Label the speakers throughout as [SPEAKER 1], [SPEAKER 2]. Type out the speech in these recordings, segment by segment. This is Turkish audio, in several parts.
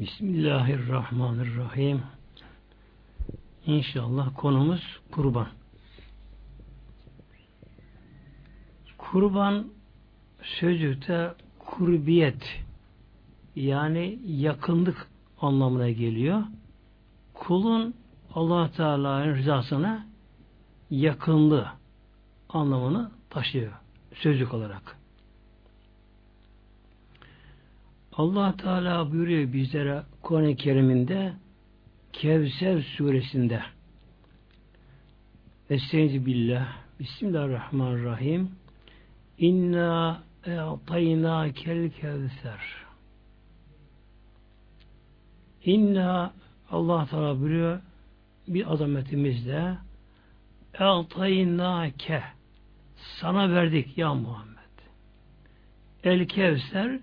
[SPEAKER 1] Bismillahirrahmanirrahim. İnşallah konumuz kurban. Kurban sözlükte kurbiyet yani yakınlık anlamına geliyor. Kulun allah Teala'nın rızasına yakınlığı anlamını taşıyor sözlük olarak. Allah Teala buyuruyor bizlere Kur'an-ı Kerim'inde Kevser suresinde. Estaizu billah. Bismillahirrahmanirrahim. İnna e'tayna kel kevser. İnna Allah Teala buyuruyor bir azametimizle e'tayna ke sana verdik ya Muhammed. El Kevser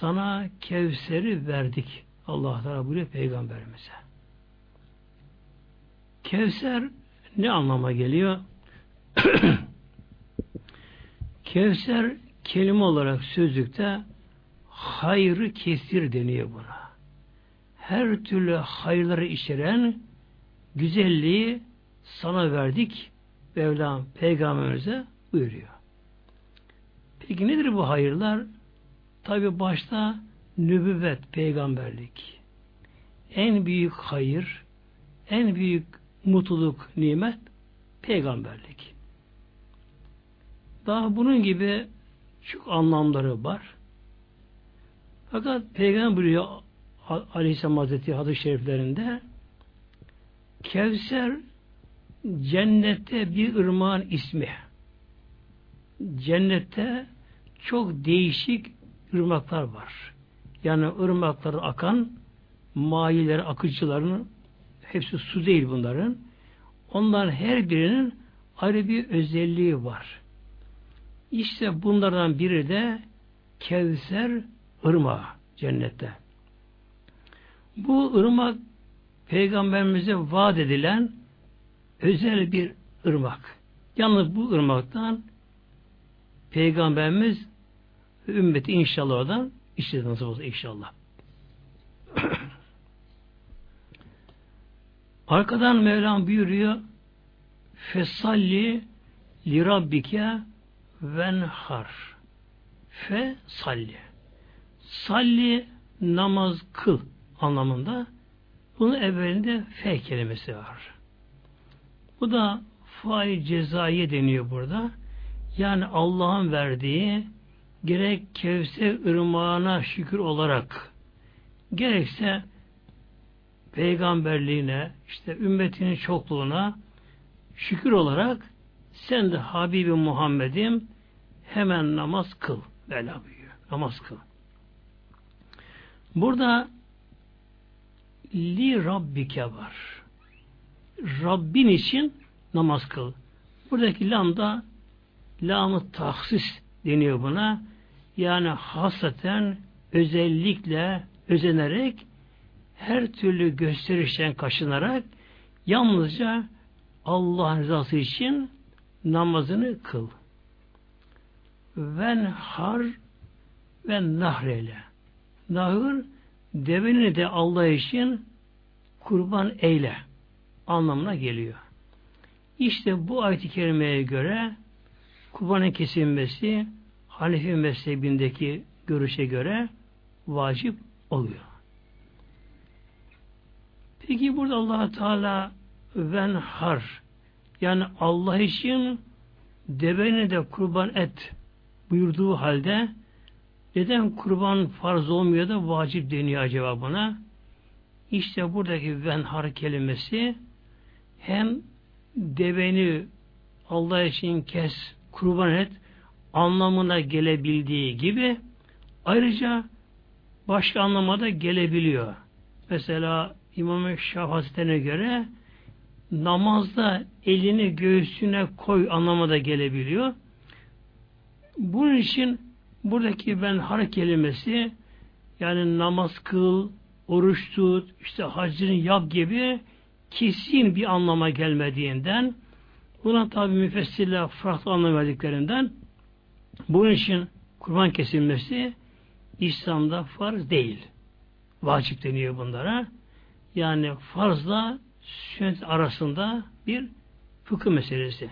[SPEAKER 1] sana Kevser'i verdik. Allah Teala buyuruyor peygamberimize. Kevser ne anlama geliyor? Kevser kelime olarak sözlükte hayrı kesir deniyor buna. Her türlü hayırları içeren güzelliği sana verdik Mevlam peygamberimize buyuruyor. Peki nedir bu hayırlar? Tabi başta nübüvvet, peygamberlik. En büyük hayır, en büyük mutluluk, nimet peygamberlik. Daha bunun gibi çok anlamları var. Fakat Peygamber buyuruyor Aleyhisselam Hazreti hadis-i şeriflerinde Kevser cennette bir ırmağın ismi. Cennette çok değişik ırmaklar var. Yani ırmakları akan mayiler, akıcıların hepsi su değil bunların. Onların her birinin ayrı bir özelliği var. İşte bunlardan biri de Kevser ırmağı cennette. Bu ırmak peygamberimize vaat edilen özel bir ırmak. Yalnız bu ırmaktan peygamberimiz ümmeti inşallah oradan işte nasıl olsa inşallah. Arkadan Mevlam buyuruyor Fesalli li rabbike venhar fe salli namaz kıl anlamında bunun evvelinde fe kelimesi var. Bu da fail cezaiye deniyor burada. Yani Allah'ın verdiği gerek Kevser ırmağına şükür olarak gerekse peygamberliğine işte ümmetinin çokluğuna şükür olarak sen de Habibi Muhammed'im hemen namaz kıl. Bela buyuruyor. Namaz kıl. Burada li rabbike var. Rabbin için namaz kıl. Buradaki lam da lam tahsis deniyor buna. Yani hasaten özellikle özenerek her türlü gösterişten kaşınarak yalnızca Allah'ın rızası için namazını kıl. Ven har ve nahreyle. Nahır deveni de Allah için kurban eyle anlamına geliyor. İşte bu ayet-i kerimeye göre kurbanın kesilmesi Hanefi mezhebindeki görüşe göre vacip oluyor. Peki burada allah Teala ven har yani Allah için deveni de kurban et buyurduğu halde neden kurban farz olmuyor da vacip deniyor acaba buna? İşte buradaki venhar kelimesi hem deveni Allah için kes, kurban et anlamına gelebildiği gibi ayrıca başka anlamada gelebiliyor. Mesela İmam-ı Şafii göre namazda elini göğsüne koy anlamada gelebiliyor. Bunun için buradaki ben har kelimesi yani namaz kıl, oruç tut, işte hacını yap gibi kesin bir anlama gelmediğinden buna tabi müfessirler farklı anlam verdiklerinden bunun için kurban kesilmesi İslam'da farz değil. vacip deniyor bunlara. Yani farzla sünnet arasında bir fıkıh meselesi.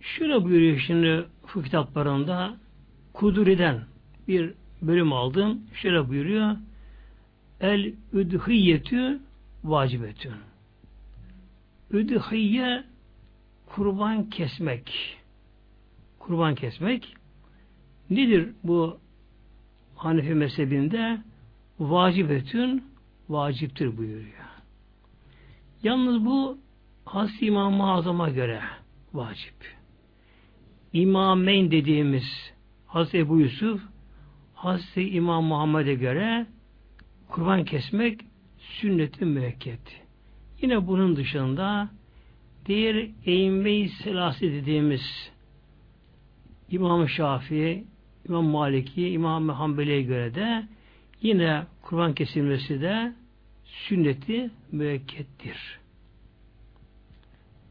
[SPEAKER 1] Şöyle buyuruyor şimdi fıkıh kitaplarında Kuduri'den bir bölüm aldım. Şöyle buyuruyor. El üdhiyetü vacibetün. Üdhiye kurban kesmek. Kurban kesmek. Nedir bu Hanefi mezhebinde? Vacibetün vaciptir buyuruyor. Yalnız bu Has İmam-ı Azam'a göre vacip. İmameyn dediğimiz Hazreti Ebu Yusuf Hazreti İmam Muhammed'e göre kurban kesmek sünnet-i müekket. Yine bunun dışında diğer eğinme-i selasi dediğimiz İmam Şafii, İmam Maliki, İmam Hanbeli'ye göre de yine kurban kesilmesi de sünneti müekkettir.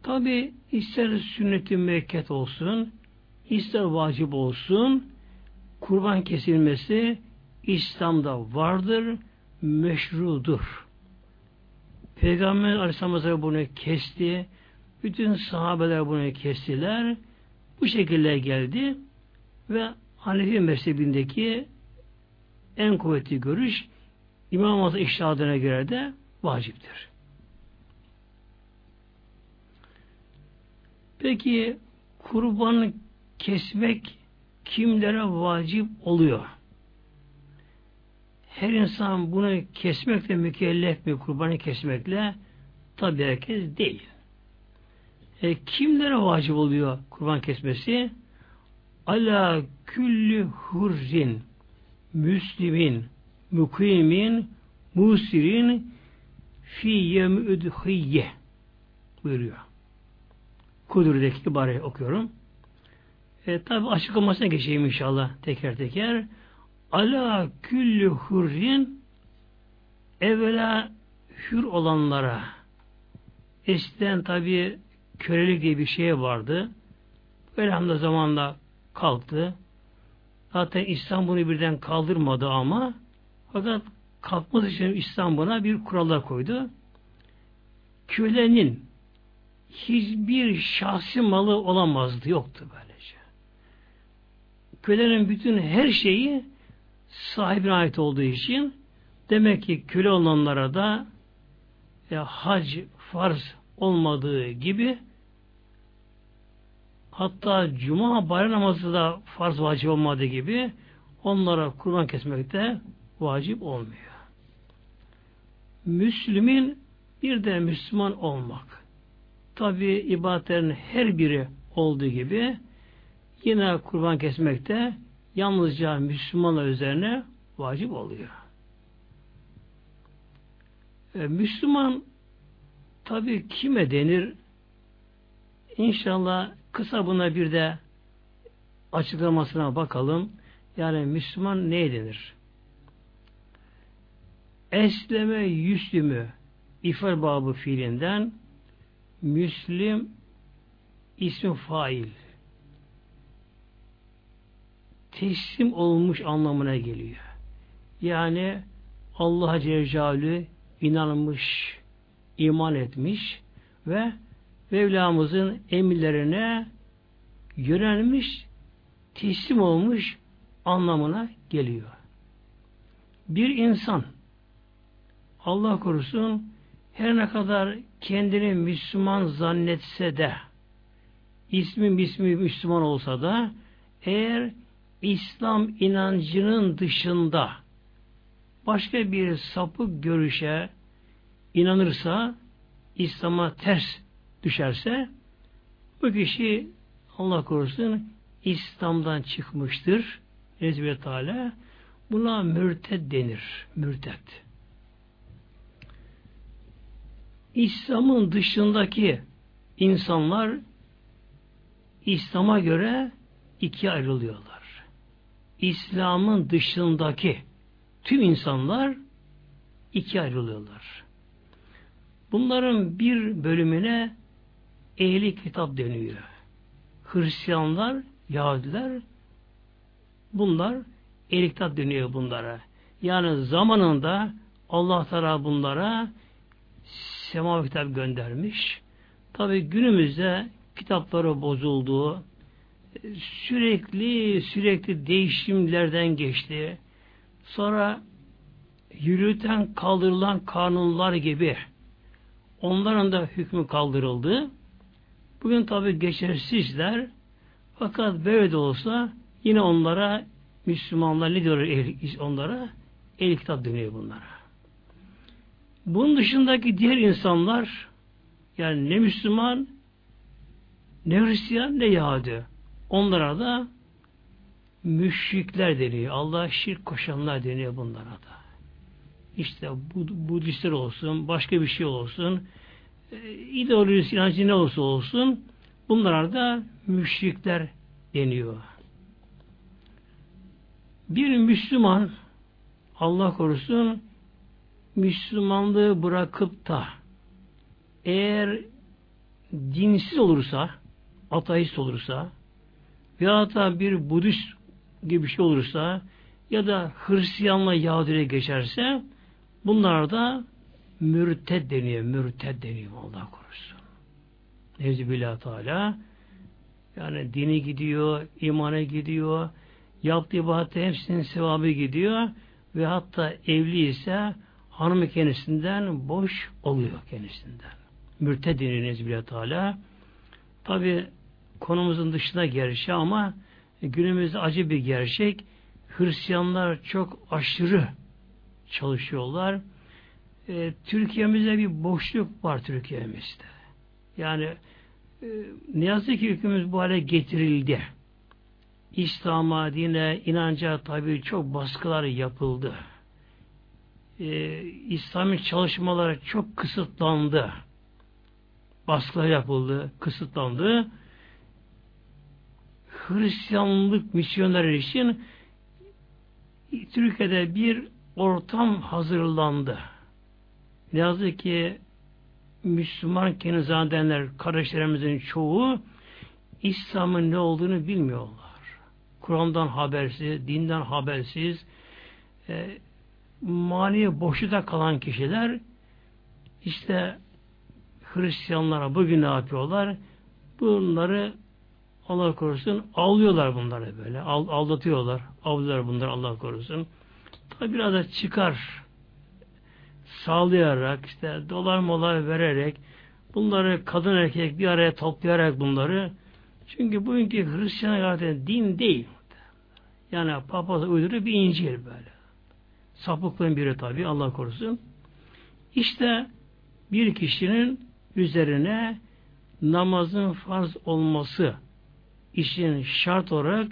[SPEAKER 1] Tabi ister sünneti müekket olsun, ister vacip olsun, kurban kesilmesi İslam'da vardır, meşrudur. Peygamber Aleyhisselam bunu kesti, bütün sahabeler bunu kestiler, bu şekilde geldi ve Hanefi mezhebindeki en kuvvetli görüş İmam Azam iştihadına göre de vaciptir. Peki kurban kesmek kimlere vacip oluyor? Her insan bunu kesmekle mükellef mi kurbanı kesmekle? Tabi herkes değil. E, kimlere vacip oluyor kurban kesmesi? Ala küllü hurrin müslimin mukimin musirin fi yemüdhiyye buyuruyor. Kudur'daki ibareyi okuyorum. E, tabi açıklamasına geçeyim inşallah teker teker. Ala küllü hurrin evvela hür olanlara eskiden tabi kölelik diye bir şey vardı. Elhamdülillah zamanla kalktı. Zaten İslam bunu birden kaldırmadı ama fakat kalkması için İslam buna bir kurallar koydu. Kölenin hiçbir şahsi malı olamazdı. Yoktu böylece. Kölenin bütün her şeyi sahibine ait olduğu için demek ki köle olanlara da e, hac farz olmadığı gibi hatta cuma bayram namazı da farz vacip olmadığı gibi onlara kurban kesmek de vacip olmuyor. Müslümin bir de Müslüman olmak. Tabi ibadetlerin her biri olduğu gibi yine kurban kesmek de yalnızca Müslümanlar üzerine vacip oluyor. Ee, Müslüman tabi kime denir? İnşallah kısa buna bir de açıklamasına bakalım. Yani Müslüman neye denir? Esleme yüslümü ifar babı fiilinden Müslim ismi fail teslim olmuş anlamına geliyor. Yani Allah Celle inanmış, iman etmiş ve Mevlamızın emirlerine yönelmiş, teslim olmuş anlamına geliyor. Bir insan Allah korusun her ne kadar kendini Müslüman zannetse de ismi ismi Müslüman olsa da eğer İslam inancının dışında başka bir sapık görüşe inanırsa İslam'a ters düşerse bu kişi Allah korusun İslam'dan çıkmıştır. Nezbi Teala buna mürted denir. Mürted. İslam'ın dışındaki insanlar İslam'a göre ikiye ayrılıyorlar. İslam'ın dışındaki tüm insanlar ikiye ayrılıyorlar. Bunların bir bölümüne ehli kitap deniyor. Hristiyanlar, Yahudiler Bunlar eliktat dönüyor bunlara. Yani zamanında Allah Teala bunlara sema kitap göndermiş. Tabi günümüzde kitapları bozuldu. Sürekli sürekli değişimlerden geçti. Sonra yürüten kaldırılan kanunlar gibi onların da hükmü kaldırıldı. Bugün tabi geçersizler fakat böyle de olsa yine onlara Müslümanlar ne diyor onlara? El kitap dönüyor bunlara. Bunun dışındaki diğer insanlar yani ne Müslüman ne Hristiyan ne Yahudi. Onlara da müşrikler deniyor. Allah'a şirk koşanlar deniyor bunlara da. İşte Budistler olsun, başka bir şey olsun, e, ideolojisi, inancı ne olursa olsun bunlara da müşrikler deniyor. Bir Müslüman Allah korusun Müslümanlığı bırakıp da eğer dinsiz olursa, ateist olursa veya da bir Budist gibi bir şey olursa ya da Hristiyanla Yahudi'ye geçerse bunlar da mürted deniyor. Mürted deniyor Allah korusun. Nevzibillah Teala yani dini gidiyor, imana gidiyor, yaptığı ibadete hepsinin sevabı gidiyor ve hatta evli ise hanımı kendisinden boş oluyor kendisinden. Mürted deniyor Nevzibillah Teala. Tabi konumuzun dışına gerçi ama günümüzde acı bir gerçek. Hristiyanlar çok aşırı çalışıyorlar. E, Türkiye'mizde bir boşluk var Türkiye'mizde. Yani e, ne yazık ki hükümüz bu hale getirildi. İslam'a, dine, inanca tabi çok baskılar yapıldı. E, İslami çalışmaları çok kısıtlandı. Baskılar yapıldı, kısıtlandı. Hristiyanlık misyonları için Türkiye'de bir ortam hazırlandı. Ne yazık ki Müslüman kenizadenler, kardeşlerimizin çoğu İslam'ın ne olduğunu bilmiyorlar. Kur'an'dan habersiz, dinden habersiz, e, mani boşluğa kalan kişiler işte Hristiyanlara bugün ne yapıyorlar? Bunları Allah korusun avlıyorlar bunları böyle. Aldatıyorlar. Avlıyorlar bunları Allah korusun. Tabi biraz da çıkar sağlayarak işte dolar molar vererek bunları kadın erkek bir araya toplayarak bunları çünkü bugünkü Hristiyan zaten din değil. Yani papaz uyduruyor bir İncil böyle. Sapıklığın biri tabi Allah korusun. İşte bir kişinin üzerine namazın farz olması için şart olarak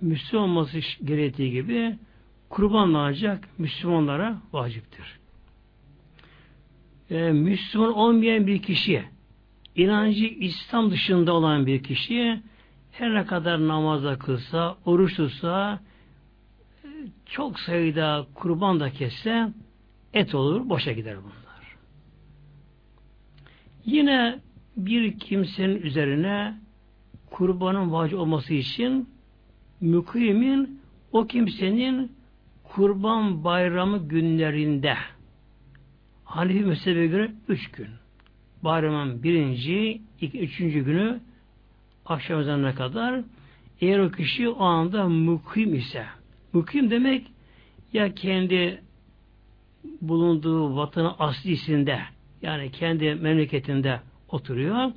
[SPEAKER 1] Müslüman olması gerektiği gibi kurbanlanacak Müslümanlara vaciptir. Ee, Müslüman olmayan bir kişi, inancı İslam dışında olan bir kişi her ne kadar namaza kılsa, oruç tutsa, çok sayıda kurban da kesse et olur, boşa gider bunlar. Yine bir kimsenin üzerine kurbanın vacip olması için mükimin o kimsenin kurban bayramı günlerinde Hanefi mezhebe göre üç gün. Bayramın birinci, iki, üçüncü günü akşam ezanına kadar eğer o kişi o anda mukim ise mukim demek ya kendi bulunduğu vatanı aslisinde yani kendi memleketinde oturuyor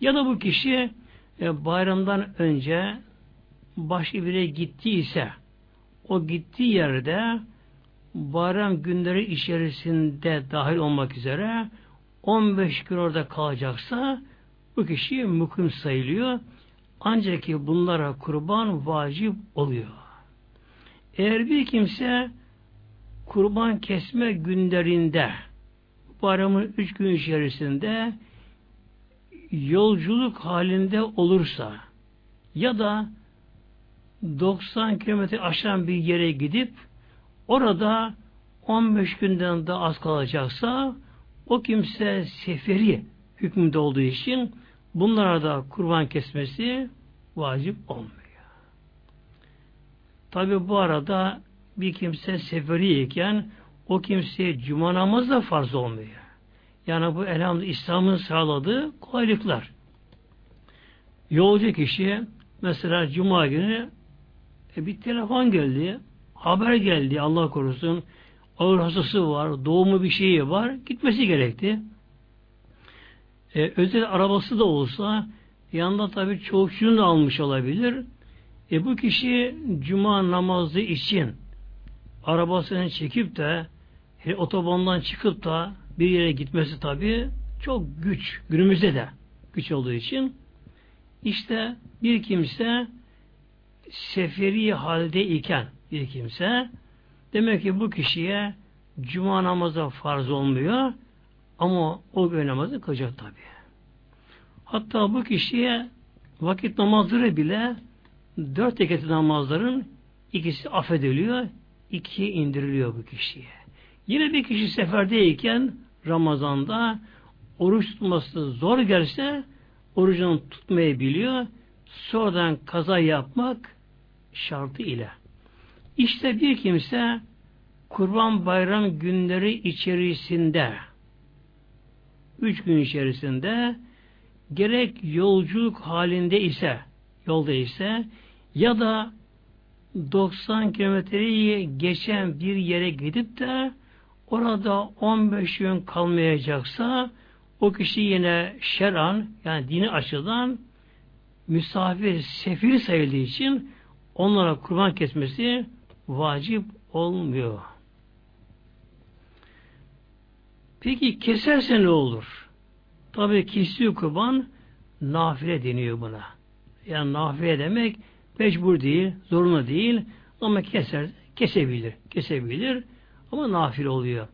[SPEAKER 1] ya da bu kişi e, bayramdan önce başka bire gittiyse o gittiği yerde bayram günleri içerisinde dahil olmak üzere 15 gün orada kalacaksa bu kişi mukim sayılıyor. Ancak ki bunlara kurban vacip oluyor. Eğer bir kimse kurban kesme günlerinde bayramın üç gün içerisinde yolculuk halinde olursa ya da 90 kilometre aşan bir yere gidip orada 15 günden daha az kalacaksa o kimse seferi hükmünde olduğu için bunlara da kurban kesmesi vacip olmuyor. Tabi bu arada bir kimse seferiyken o kimseye cuma namazı da farz olmuyor. Yani bu elhamdülillah İslam'ın sağladığı kolaylıklar. Yolcu kişi mesela cuma günü e, bir telefon geldi, haber geldi Allah korusun, ağır hastası var, doğumu bir şeyi var, gitmesi gerekti. E, özel arabası da olsa yanında tabii çoğuşçunu da almış olabilir. E bu kişi cuma namazı için arabasını çekip de e, otobandan çıkıp da bir yere gitmesi tabii çok güç. Günümüzde de güç olduğu için işte bir kimse seferi halde iken bir kimse demek ki bu kişiye cuma namazı farz olmuyor ama o gün namazı kılacak tabi. Hatta bu kişiye vakit namazları bile dört rekatli namazların ikisi affediliyor, ikiye indiriliyor bu kişiye. Yine bir kişi seferdeyken Ramazan'da oruç tutması zor gelse orucunu tutmayabiliyor. Sonradan kaza yapmak şartı ile. İşte bir kimse Kurban Bayram günleri içerisinde üç gün içerisinde gerek yolculuk halinde ise yolda ise ya da 90 kilometreyi geçen bir yere gidip de orada 15 gün kalmayacaksa o kişi yine şer'an yani dini açıdan misafir, sefir sayıldığı için onlara kurban kesmesi vacip olmuyor. Peki keserse ne olur? Tabi kesiyor kurban nafile deniyor buna. Yani nafile demek mecbur değil, zorunlu değil ama keser, kesebilir, kesebilir ama nafile oluyor.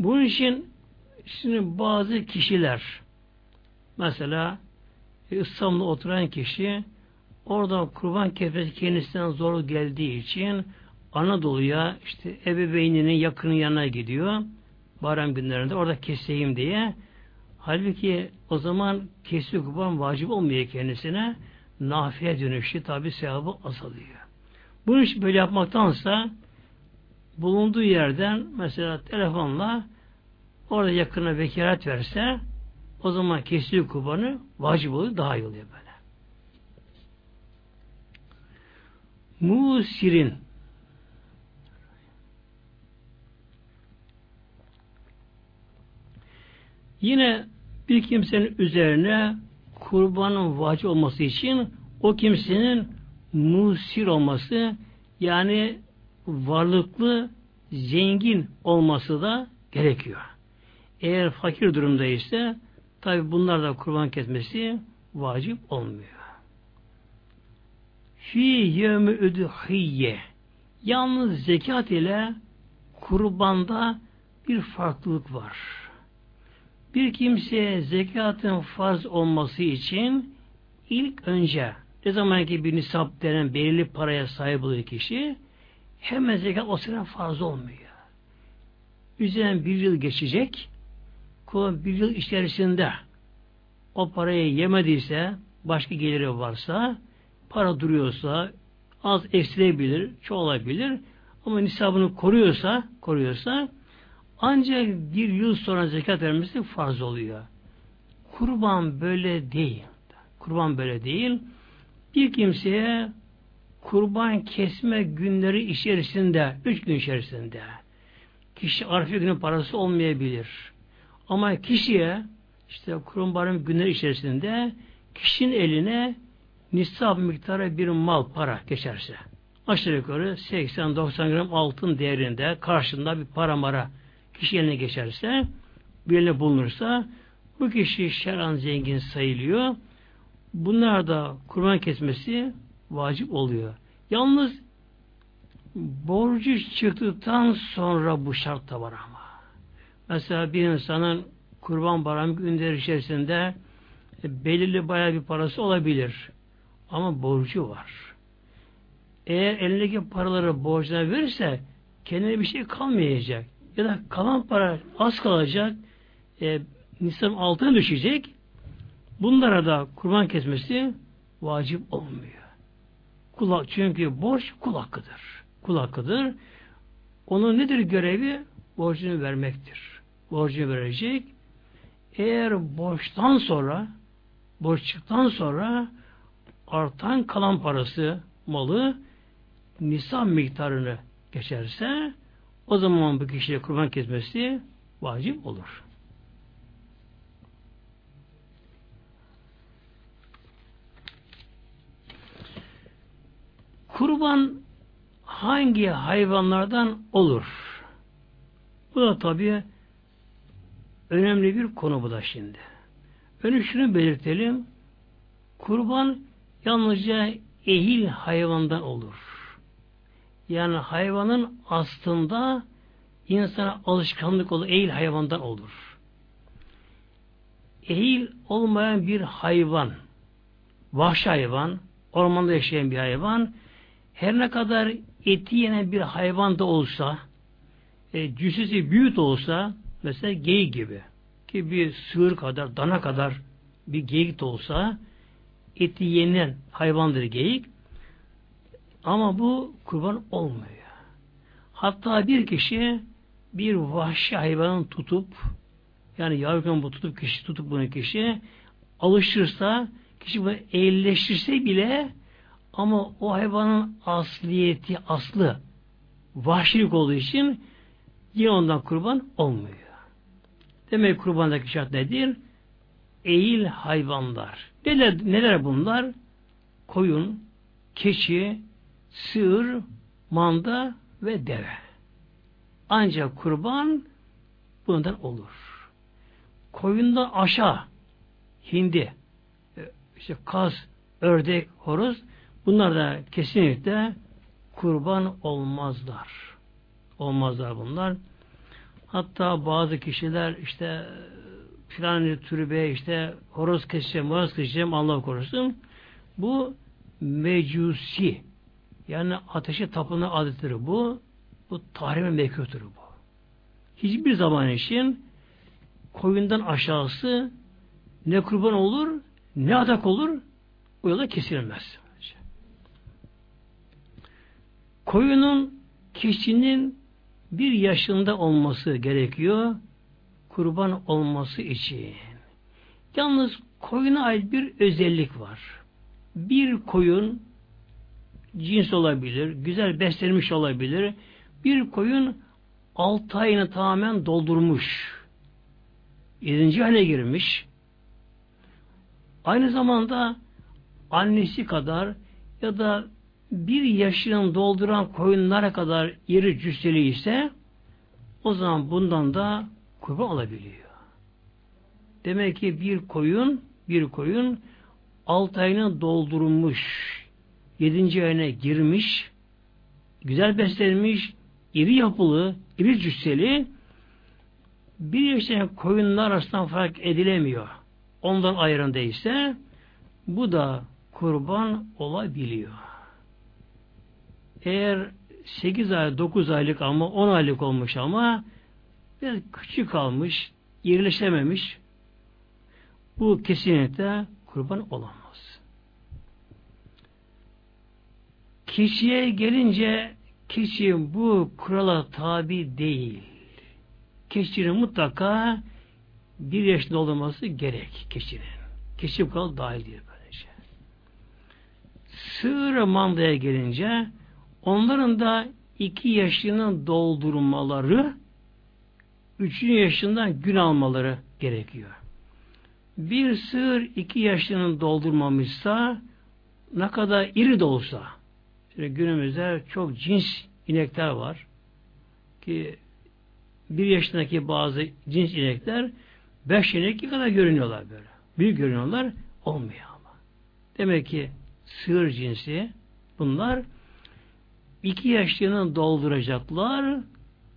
[SPEAKER 1] Bunun için şimdi bazı kişiler mesela İstanbul'da oturan kişi orada kurban kefesi kendisinden zor geldiği için Anadolu'ya işte ebeveyninin yakının yanına gidiyor. Bayram günlerinde orada keseyim diye. Halbuki o zaman kesiyor kurban vacip olmuyor kendisine. Nafiye dönüşü tabi sevabı azalıyor. Bunu için böyle yapmaktansa bulunduğu yerden mesela telefonla orada yakına vekalet verse o zaman kesiyor kurbanı vacip oluyor daha iyi oluyor böyle. Musirin Yine bir kimsenin üzerine kurbanın vacip olması için o kimsenin musir olması yani varlıklı, zengin olması da gerekiyor. Eğer fakir durumda ise tabi bunlar da kurban kesmesi vacip olmuyor. Fi yevmi üdühiyye Yalnız zekat ile kurbanda bir farklılık var. Bir kimseye zekatın farz olması için ilk önce ne zaman ki bir nisap denen belirli paraya sahip oluyor kişi hemen zekat o sıra farz olmuyor. Üzerinden bir yıl geçecek kul bir yıl içerisinde o parayı yemediyse başka geliri varsa para duruyorsa az eksilebilir, çoğalabilir ama nisabını koruyorsa koruyorsa ancak bir yıl sonra zekat vermesi farz oluyor. Kurban böyle değil. Kurban böyle değil. Bir kimseye kurban kesme günleri içerisinde, üç gün içerisinde kişi arfi günü parası olmayabilir. Ama kişiye işte kurban günleri içerisinde kişinin eline nisab miktarı bir mal para geçerse aşağı yukarı 80-90 gram altın değerinde karşında bir para mara kişi eline geçerse birine bulunursa bu kişi şer'an zengin sayılıyor. Bunlar da kurban kesmesi vacip oluyor. Yalnız borcu çıktıktan sonra bu şart da var ama. Mesela bir insanın kurban bayramı günleri içerisinde e, belirli bayağı bir parası olabilir. Ama borcu var. Eğer elindeki paraları borcuna verirse kendine bir şey kalmayacak. Ya da kalan para az kalacak. E, nisan altına düşecek. Bunlara da kurban kesmesi vacip olmuyor. Kul, çünkü borç kul hakkıdır. Kul hakkıdır. Onun nedir görevi? Borcunu vermektir. Borcunu verecek. Eğer borçtan sonra borçluktan sonra artan kalan parası, malı nisan miktarını geçerse o zaman bu kişiye kurban kesmesi vacip olur. Kurban hangi hayvanlardan olur? Bu da tabi önemli bir konu bu da şimdi. Önce şunu belirtelim. Kurban yalnızca ehil hayvandan olur. Yani hayvanın aslında insana alışkanlık olur, ehil hayvandan olur. Ehil olmayan bir hayvan, vahşi hayvan, ormanda yaşayan bir hayvan, her ne kadar eti yenen bir hayvan da olsa, e, cüssesi büyük olsa, mesela geyik gibi, ki bir sığır kadar, dana kadar bir geyik de olsa, eti yenen hayvandır geyik, ama bu kurban olmuyor. Hatta bir kişi bir vahşi hayvanı tutup yani yavruken bu tutup kişi tutup bunu kişi alışırsa kişi bunu eğilleştirse bile ama o hayvanın asliyeti aslı vahşilik olduğu için yine ondan kurban olmuyor. Demek kurbandaki şart nedir? Eğil hayvanlar. Neler, neler bunlar? Koyun, keçi, sığır, manda ve deve. Ancak kurban bundan olur. Koyundan aşağı hindi, e, işte kaz, ördek, horoz bunlar da kesinlikle kurban olmazlar. Olmazlar bunlar. Hatta bazı kişiler işte filan türbe işte horoz keseceğim, horoz keseceğim Allah korusun. Bu mecusi yani ateşe tapınan adetleri bu. Bu tahrime mekruhtur bu. Hiçbir zaman için koyundan aşağısı ne kurban olur ne adak olur o yola kesilmez. Koyunun kişinin bir yaşında olması gerekiyor kurban olması için. Yalnız koyuna ait bir özellik var. Bir koyun cins olabilir, güzel beslenmiş olabilir. Bir koyun altı ayını tamamen doldurmuş. Yedinci ayına girmiş. Aynı zamanda annesi kadar ya da bir yaşını dolduran koyunlara kadar iri cüsseli ise o zaman bundan da kurban olabiliyor. Demek ki bir koyun bir koyun altı ayını doldurmuş yedinci ayına girmiş, güzel beslenmiş, iri yapılı, iri cüsseli bir yaşayan koyunlar arasından fark edilemiyor. Ondan ayrın değilse bu da kurban olabiliyor. Eğer 8 ay, 9 aylık ama 10 aylık olmuş ama biraz küçük kalmış, yerleşememiş bu kesinlikle kurban olamaz. Kişiye gelince kişi bu kurala tabi değil. Kişinin mutlaka bir yaşında olması gerek kişinin. Kişi bu kurala dahil değil böylece. Sığır mandaya gelince onların da iki yaşını doldurmaları üçüncü yaşından gün almaları gerekiyor. Bir sığır iki yaşını doldurmamışsa ne kadar iri de olsa Şimdi günümüzde çok cins inekler var. Ki bir yaşındaki bazı cins inekler beş inek kadar görünüyorlar böyle. Büyük görünüyorlar. Olmuyor ama. Demek ki sığır cinsi bunlar iki yaşlarını dolduracaklar.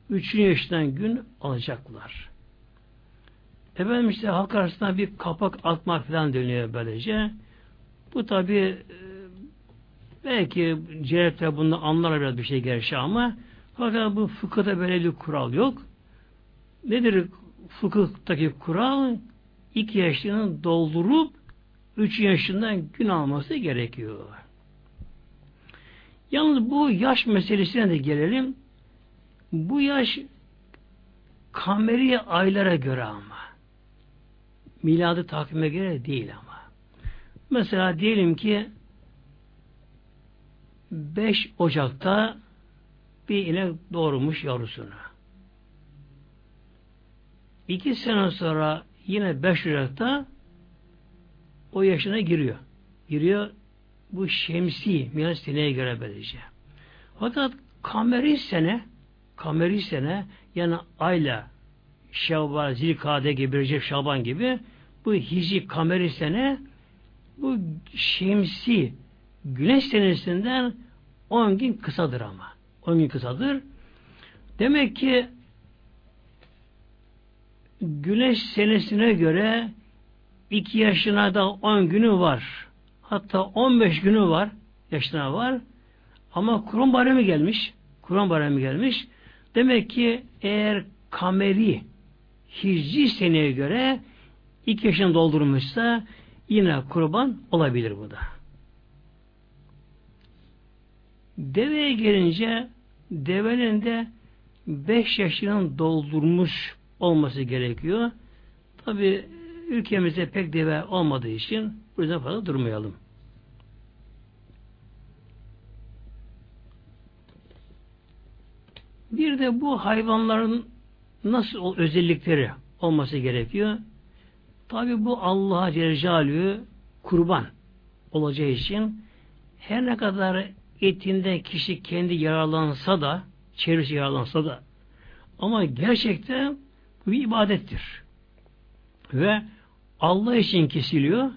[SPEAKER 1] Üçüncü yaşından gün alacaklar. Efendim işte halk arasında bir kapak atmak falan dönüyor böylece. Bu tabi Belki cehette bunu anlar biraz bir şey gerçi ama fakat bu fıkıhta böyle bir kural yok. Nedir fıkıhtaki kural? İki yaşını doldurup üç yaşından gün alması gerekiyor. Yalnız bu yaş meselesine de gelelim. Bu yaş kameri aylara göre ama. Miladı takvime göre değil ama. Mesela diyelim ki 5 Ocak'ta bir inek doğurmuş yavrusunu. İki sene sonra yine 5 Ocak'ta o yaşına giriyor. Giriyor bu şemsi milas seneye göre böylece. Fakat kameri sene kameri sene yani ayla Şevval, Zilkade gibi, Recep Şaban gibi bu hicri kameri sene bu şemsi güneş senesinden 10 gün kısadır ama. 10 gün kısadır. Demek ki güneş senesine göre 2 yaşına da 10 günü var. Hatta 15 günü var. Yaşına var. Ama Kur'an baremi gelmiş. Kur'an baremi gelmiş. Demek ki eğer kameri hicri seneye göre 2 yaşını doldurmuşsa yine kurban olabilir bu da. Deveye gelince devenin de 5 yaşının doldurmuş olması gerekiyor. Tabi ülkemizde pek deve olmadığı için bu yüzden fazla durmayalım. Bir de bu hayvanların nasıl özellikleri olması gerekiyor? Tabi bu Allah'a Celle kurban olacağı için her ne kadar etinde kişi kendi yararlansa da çevresi yararlansa da ama gerçekten bu bir ibadettir. Ve Allah için kesiliyor.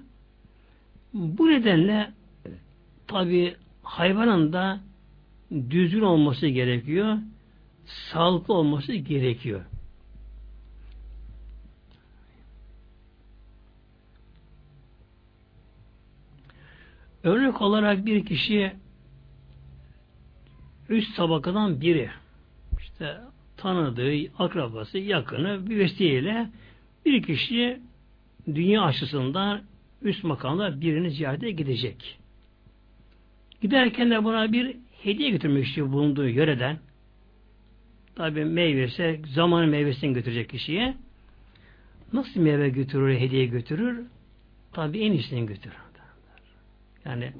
[SPEAKER 1] Bu nedenle tabi hayvanın da düzgün olması gerekiyor. Sağlıklı olması gerekiyor. Örnek olarak bir kişi üst tabakadan biri işte tanıdığı, akrabası, yakını bir vesileyle bir kişi dünya açısından üst makamda birini ziyarete gidecek. Giderken de buna bir hediye götürmek istiyor bulunduğu yöreden. Tabi meyvesi, zamanın meyvesini götürecek kişiye. Nasıl meyve götürür, hediye götürür? Tabi en iyisini götürür. Yani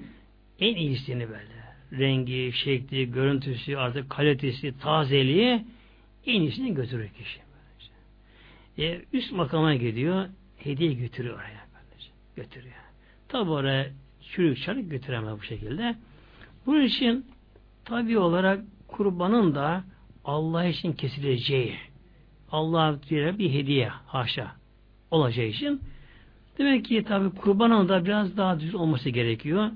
[SPEAKER 1] en iyisini böyle. Rengi, şekli, görüntüsü, artık kalitesi, tazeliği en iyisini götürür kişi. E, üst makama gidiyor, hediye götürüyor oraya. Böylece. Götürüyor. Tabi oraya çürük çarık götüremez bu şekilde. Bunun için tabi olarak kurbanın da Allah için kesileceği Allah diye bir hediye haşa olacağı için demek ki tabi kurbanın da biraz daha düz olması gerekiyor.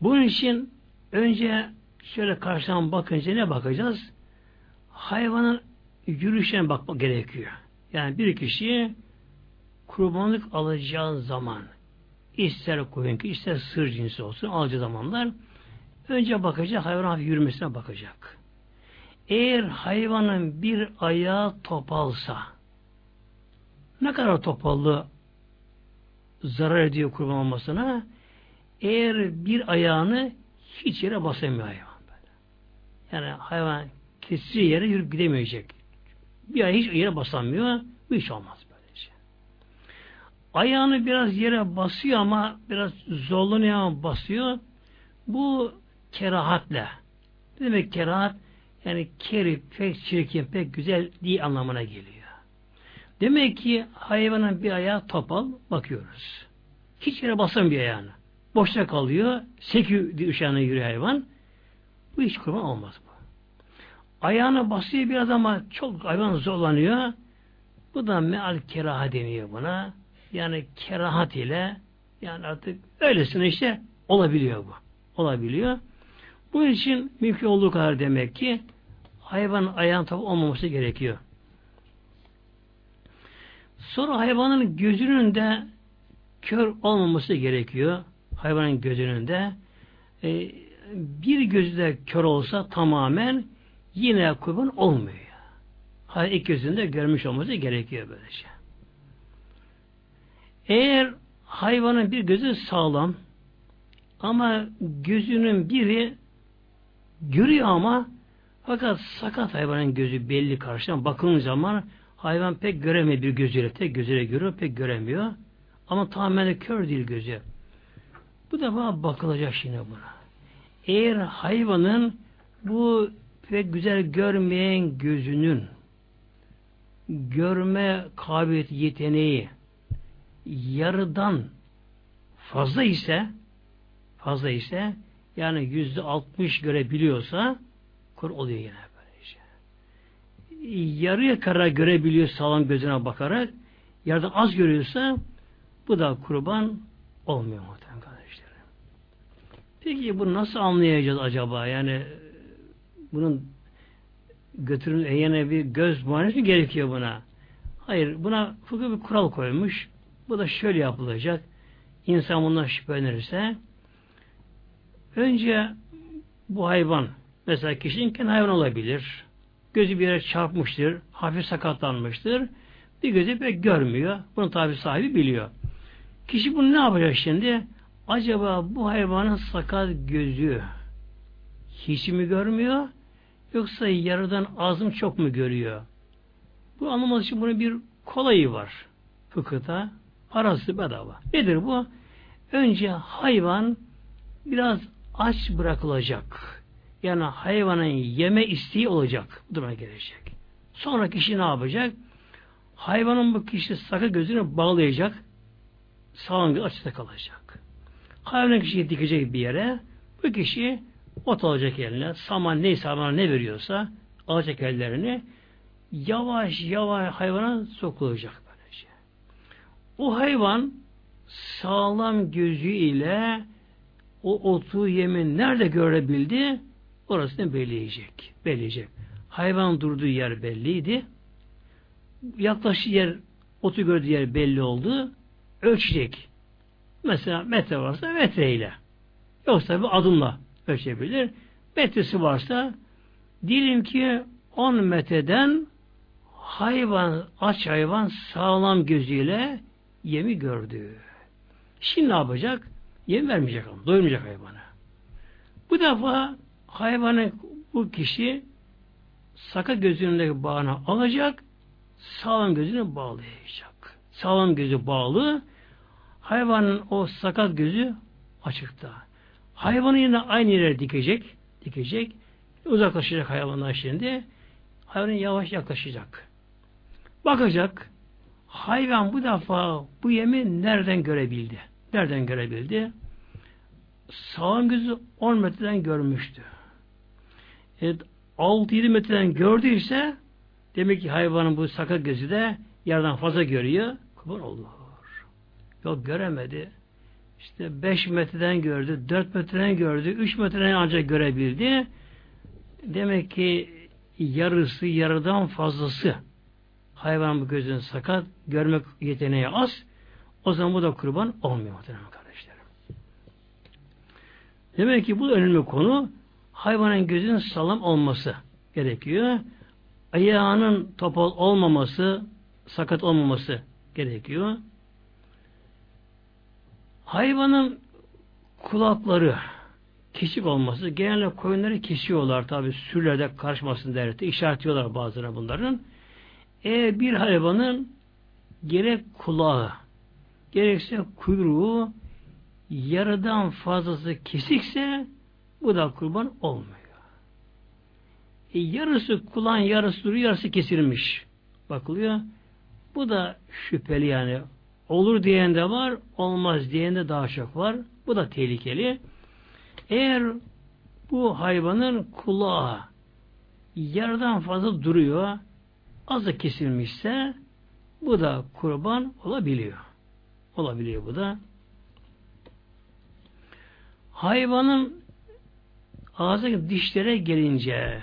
[SPEAKER 1] Bunun için önce şöyle karşıdan bakınca ne bakacağız? Hayvanın yürüyüşüne bakmak gerekiyor. Yani bir kişi kurbanlık alacağı zaman ister koyun ki ister sır cinsi olsun alacağı zamanlar önce bakacak hayvan yürümesine bakacak. Eğer hayvanın bir ayağı topalsa ne kadar topallı zarar ediyor kurban olmasına eğer bir ayağını hiç yere basamıyor hayvan. Yani hayvan kesici yere yürüp gidemeyecek. Bir ay hiç yere basamıyor. Bu hiç olmaz böylece. Ayağını biraz yere basıyor ama biraz zorlanıyor ama basıyor. Bu kerahatle. demek kerahat? Yani keri pek çirkin, pek güzel değil anlamına geliyor. Demek ki hayvanın bir ayağı topal bakıyoruz. Hiç yere basan bir ayağını. Boşta kalıyor. Sekiyor ışığına yürüyor hayvan. Bu hiç kurban olmaz bu. Ayağına basıyor biraz ama çok hayvan zorlanıyor. Bu da meal keraha deniyor buna. Yani kerahat ile yani artık öylesine işte olabiliyor bu. Olabiliyor. Bu için mümkün olduğu kadar demek ki hayvan ayağın tabi olmaması gerekiyor. Sonra hayvanın gözünün de kör olmaması gerekiyor. Hayvanın gözünün de e, bir gözü de kör olsa tamamen yine kurban olmuyor. Hayır ilk gözünde görmüş olması gerekiyor böylece. Eğer hayvanın bir gözü sağlam, Ama gözünün biri görüyor ama fakat sakat hayvanın gözü belli karşıdan bakıldığı zaman hayvan pek göremiyor bir gözüyle. Tek gözüyle görüyor pek göremiyor. Ama tamamen kör değil gözü. Bu defa bakılacak şimdi buna. Eğer hayvanın bu pek güzel görmeyen gözünün görme kabiliyeti, yeteneği yarıdan fazla ise fazla ise yani yüzde altmış görebiliyorsa kur oluyor yine böyle şey. Yarıya kadar görebiliyor sağlam gözüne bakarak yarıdan az görüyorsa bu da kurban olmuyor muhtemelen kardeşlerim. Peki bunu nasıl anlayacağız acaba? Yani bunun götürün eğene bir göz muayenesi mi gerekiyor buna? Hayır, buna fıkıh bir kural koymuş. Bu da şöyle yapılacak. İnsan bundan şüphelenirse önce bu hayvan mesela kişinin kendi hayvan olabilir. Gözü bir yere çarpmıştır, hafif sakatlanmıştır. Bir gözü pek görmüyor. Bunu tabi sahibi biliyor. Kişi bunu ne yapacak şimdi? Acaba bu hayvanın sakat gözü hiç mi görmüyor? Yoksa yarıdan az mı çok mu görüyor? Bu anlaması için bunun bir kolayı var. Fıkıhta. Parası bedava. Nedir bu? Önce hayvan biraz aç bırakılacak. Yani hayvanın yeme isteği olacak. Bu duruma gelecek. Sonra kişi ne yapacak? Hayvanın bu kişi sakı gözünü bağlayacak. Bir açıda kalacak. Hayvanın kişiyi dikecek bir yere. Bu kişi ot alacak eline. Saman neyse hayvana ne veriyorsa alacak ellerini. Yavaş yavaş hayvana sokulacak böylece. O hayvan sağlam gözüyle o otu yemin nerede görebildi orasını belleyecek. Belleyecek. Hayvan durduğu yer belliydi. Yaklaşık yer otu gördüğü yer belli oldu. Ölçecek. Mesela metre varsa metreyle. Yoksa bir adımla ölçebilir. Metresi varsa diyelim ki 10 metreden hayvan, aç hayvan sağlam gözüyle yemi gördü. Şimdi ne yapacak? Yem vermeyecek ama. Doyurmayacak hayvanı. Bu defa hayvanı bu kişi saka gözündeki bağına alacak, sağlam gözünü bağlayacak. Sağlam gözü bağlı, hayvanın o sakat gözü açıkta. Hayvanı yine aynı yere dikecek, dikecek, uzaklaşacak hayvanlar şimdi. Hayvan yavaş yaklaşacak. Bakacak, hayvan bu defa bu yemi nereden görebildi? Nereden görebildi? Sağın gözü 10 metreden görmüştü. Evet, 6-7 metreden gördüyse demek ki hayvanın bu sakat gözü de yerden fazla görüyor. Kurban olur. Yok göremedi. İşte 5 metreden gördü, 4 metreden gördü, 3 metreden ancak görebildi. Demek ki yarısı, yarıdan fazlası hayvan bu gözün sakat, görmek yeteneği az. O zaman bu da kurban olmuyor muhtemelen kardeşlerim. Demek ki bu önemli konu hayvanın gözünün sağlam olması gerekiyor. Ayağının topal olmaması, sakat olmaması gerekiyor. Hayvanın kulakları kesik olması, genelde koyunları kesiyorlar tabi sürülerde karışmasın derdi. işaretliyorlar bazılarına bunların. Eğer bir hayvanın gerek kulağı, gerekse kuyruğu yarıdan fazlası kesikse bu da kurban olmuyor. E, yarısı kulağın yarısı duruyor, yarısı kesilmiş. Bakılıyor. Bu da şüpheli yani. Olur diyen de var, olmaz diyen de daha çok var. Bu da tehlikeli. Eğer bu hayvanın kulağı yarıdan fazla duruyor, az da kesilmişse bu da kurban olabiliyor. Olabiliyor bu da. Hayvanın ağzındaki dişlere gelince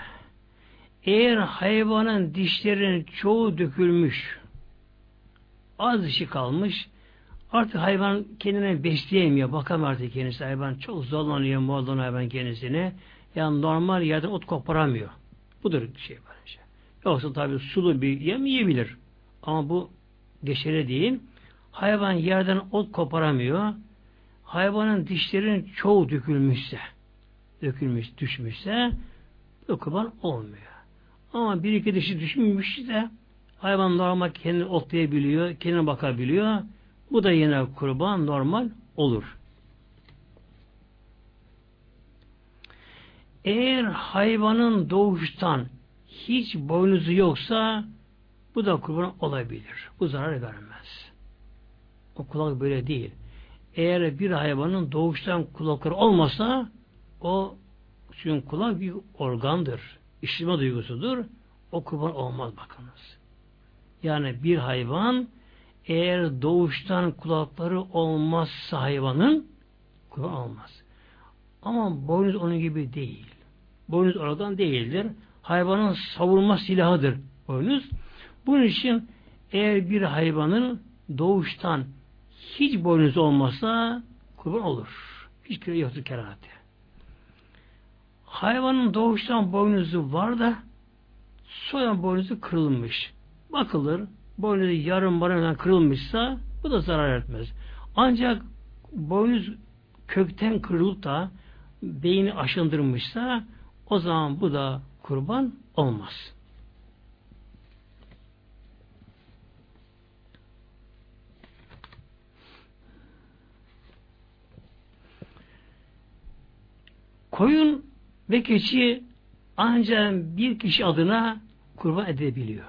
[SPEAKER 1] eğer hayvanın dişlerinin çoğu dökülmüş az dişi kalmış artık hayvan kendine besleyemiyor. Bakamıyor artık kendisi hayvan çok zorlanıyor muazzam hayvan kendisine. Yani normal yerden ot koparamıyor. Budur bir şey bence yoksa tabi sulu bir yem yiyebilir. Ama bu geçerli değil. Hayvan yerden ot koparamıyor. Hayvanın dişlerin çoğu dökülmüşse, dökülmüş, düşmüşse bu kurban olmuyor. Ama bir iki dişi düşmüş de hayvan normal kendini otlayabiliyor, kendine bakabiliyor. Bu da yine kurban normal olur. Eğer hayvanın doğuştan hiç boynuzu yoksa bu da kurban olabilir. Bu zarar vermez. O kulak böyle değil. Eğer bir hayvanın doğuştan kulakları olmasa o çünkü kulak bir organdır. İşitme duygusudur. O kurban olmaz bakınız. Yani bir hayvan eğer doğuştan kulakları olmazsa hayvanın kurban olmaz. Ama boynuz onun gibi değil. Boynuz oradan değildir. Hayvanın savunma silahıdır boynuz. Bunun için eğer bir hayvanın doğuştan hiç boynuz olmasa kurban olur. Hiç kere yoktur kerahati. Hayvanın doğuştan boynuzu var da soyan boynuzu kırılmış. Bakılır, boynuzu yarım barından kırılmışsa bu da zarar etmez. Ancak boynuz kökten kırılıp da beyni aşındırmışsa o zaman bu da kurban olmaz. Koyun ve keçi ancak bir kişi adına kurban edebiliyor.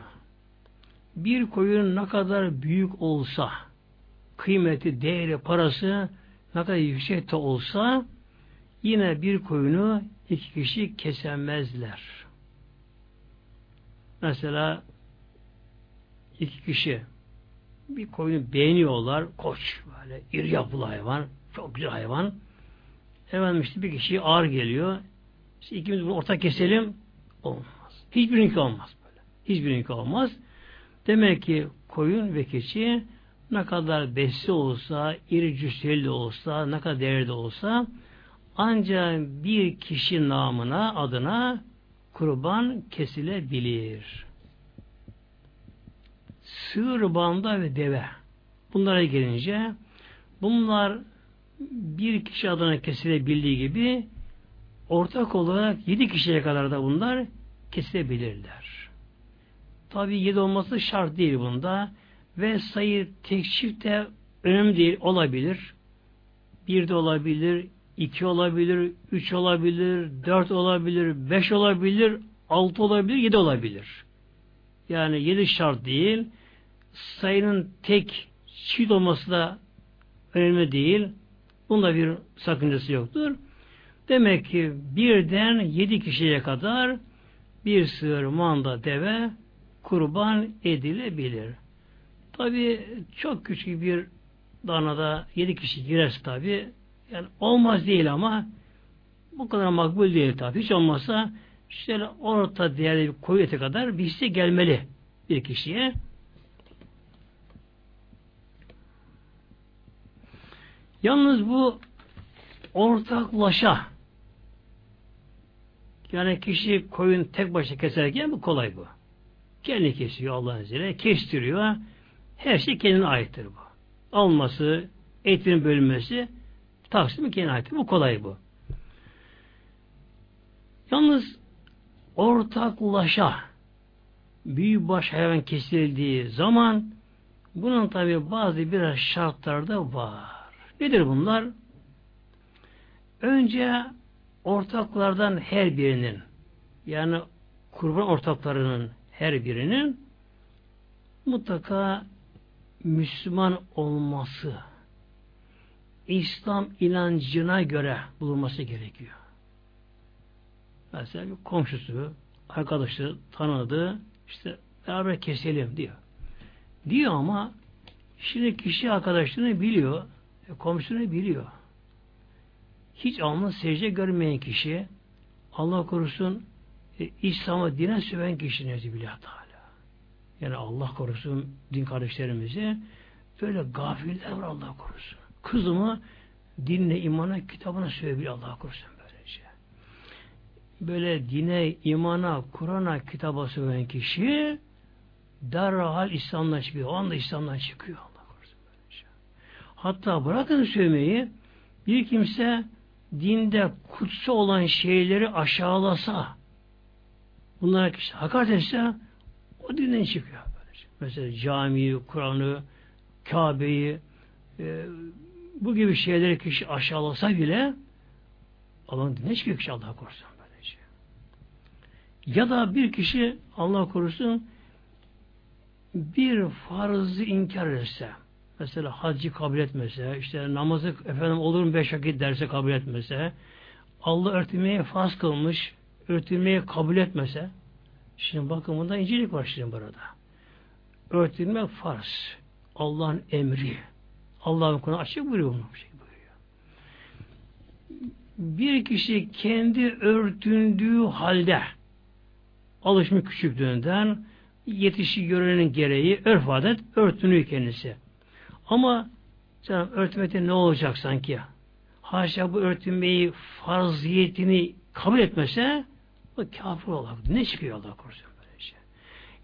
[SPEAKER 1] Bir koyun ne kadar büyük olsa, kıymeti, değeri, parası ne kadar yüksek de olsa yine bir koyunu iki kişi kesemezler. Mesela iki kişi bir koyunu beğeniyorlar. Koç böyle iri yapılı hayvan. Çok güzel hayvan. Efendim işte bir kişi ağır geliyor. İşte ikimiz bunu ortak keselim. Olmaz. Hiçbirinki olmaz böyle. Hiçbirinki olmaz. Demek ki koyun ve keçi ne kadar besli olsa, iri cüsseli olsa, ne kadar değerli olsa ancak bir kişi namına, adına kurban kesilebilir. Sığır, banda ve deve. Bunlara gelince bunlar bir kişi adına kesilebildiği gibi ortak olarak yedi kişiye kadar da bunlar kesilebilirler. Tabi yedi olması şart değil bunda ve sayı tek çift de önemli değil olabilir. Bir de olabilir, iki olabilir, üç olabilir, dört olabilir, beş olabilir, altı olabilir, yedi olabilir. Yani yedi şart değil. Sayının tek çift olması da önemli değil. Bunda bir sakıncası yoktur. Demek ki birden yedi kişiye kadar bir sığır, manda, deve kurban edilebilir. Tabi çok küçük bir danada yedi kişi girerse tabi yani olmaz değil ama bu kadar makbul değil tabi. Hiç olmazsa şöyle orta değerli bir koyu kadar bir hisse gelmeli bir kişiye. Yalnız bu ortaklaşa yani kişi koyun tek başına keserken bu kolay bu. Kendi kesiyor Allah'ın izniyle. Kestiriyor. Her şey kendine aittir bu. Alması, etinin bölünmesi taksimi kendine aittir. Bu kolay bu. Yalnız ortaklaşa büyük baş hayvan kesildiği zaman bunun tabi bazı biraz şartları da var. Nedir bunlar? Önce ortaklardan her birinin yani kurban ortaklarının her birinin mutlaka Müslüman olması İslam inancına göre bulunması gerekiyor. Mesela bir komşusu, arkadaşı, tanıdığı işte beraber keselim diyor. Diyor ama şimdi kişi arkadaşlarını biliyor, e, komşusunu biliyor. Hiç alnı secde görmeyen kişi Allah korusun e, İslam'a dine söven kişi Nezibillah Teala. Yani Allah korusun din kardeşlerimizi böyle gafiller var Allah korusun. Kızımı dinle, imana, kitabına sövebiliyor Allah korusun böylece. Böyle dine, imana, Kur'an'a, kitaba söven kişi derhal İslam'dan çıkıyor. O anda İslam'dan çıkıyor Allah korusun böylece. Hatta bırakın sövmeyi Bir kimse dinde kutsu olan şeyleri aşağılasa, bunlara kişi hakaret etse, o dinden çıkıyor. Mesela camiyi, Kur'an'ı, Kabe'yi, e, bu gibi şeyleri kişi aşağılasa bile Allah'ın dinine çıkıyor kişi Allah korusun. Böylece. Ya da bir kişi Allah korusun bir farzı inkar etse, mesela hacı kabul etmese, işte namazı efendim olur mu beş vakit derse kabul etmese, Allah örtülmeyi farz kılmış, örtülmeyi kabul etmese, şimdi bakın bunda incelik var şimdi burada. Örtülmek farz. Allah'ın emri. Allah'ın konu açık buyuruyor bunu. Şey buyuruyor. Bir kişi kendi örtündüğü halde alışmış küçüklüğünden yetişi görenin gereği örf adet örtünüyor kendisi. Ama canım örtmekte ne olacak sanki? Haşa bu örtünmeyi farziyetini kabul etmese o kafir olarak ne çıkıyor Allah korusun böyle şey.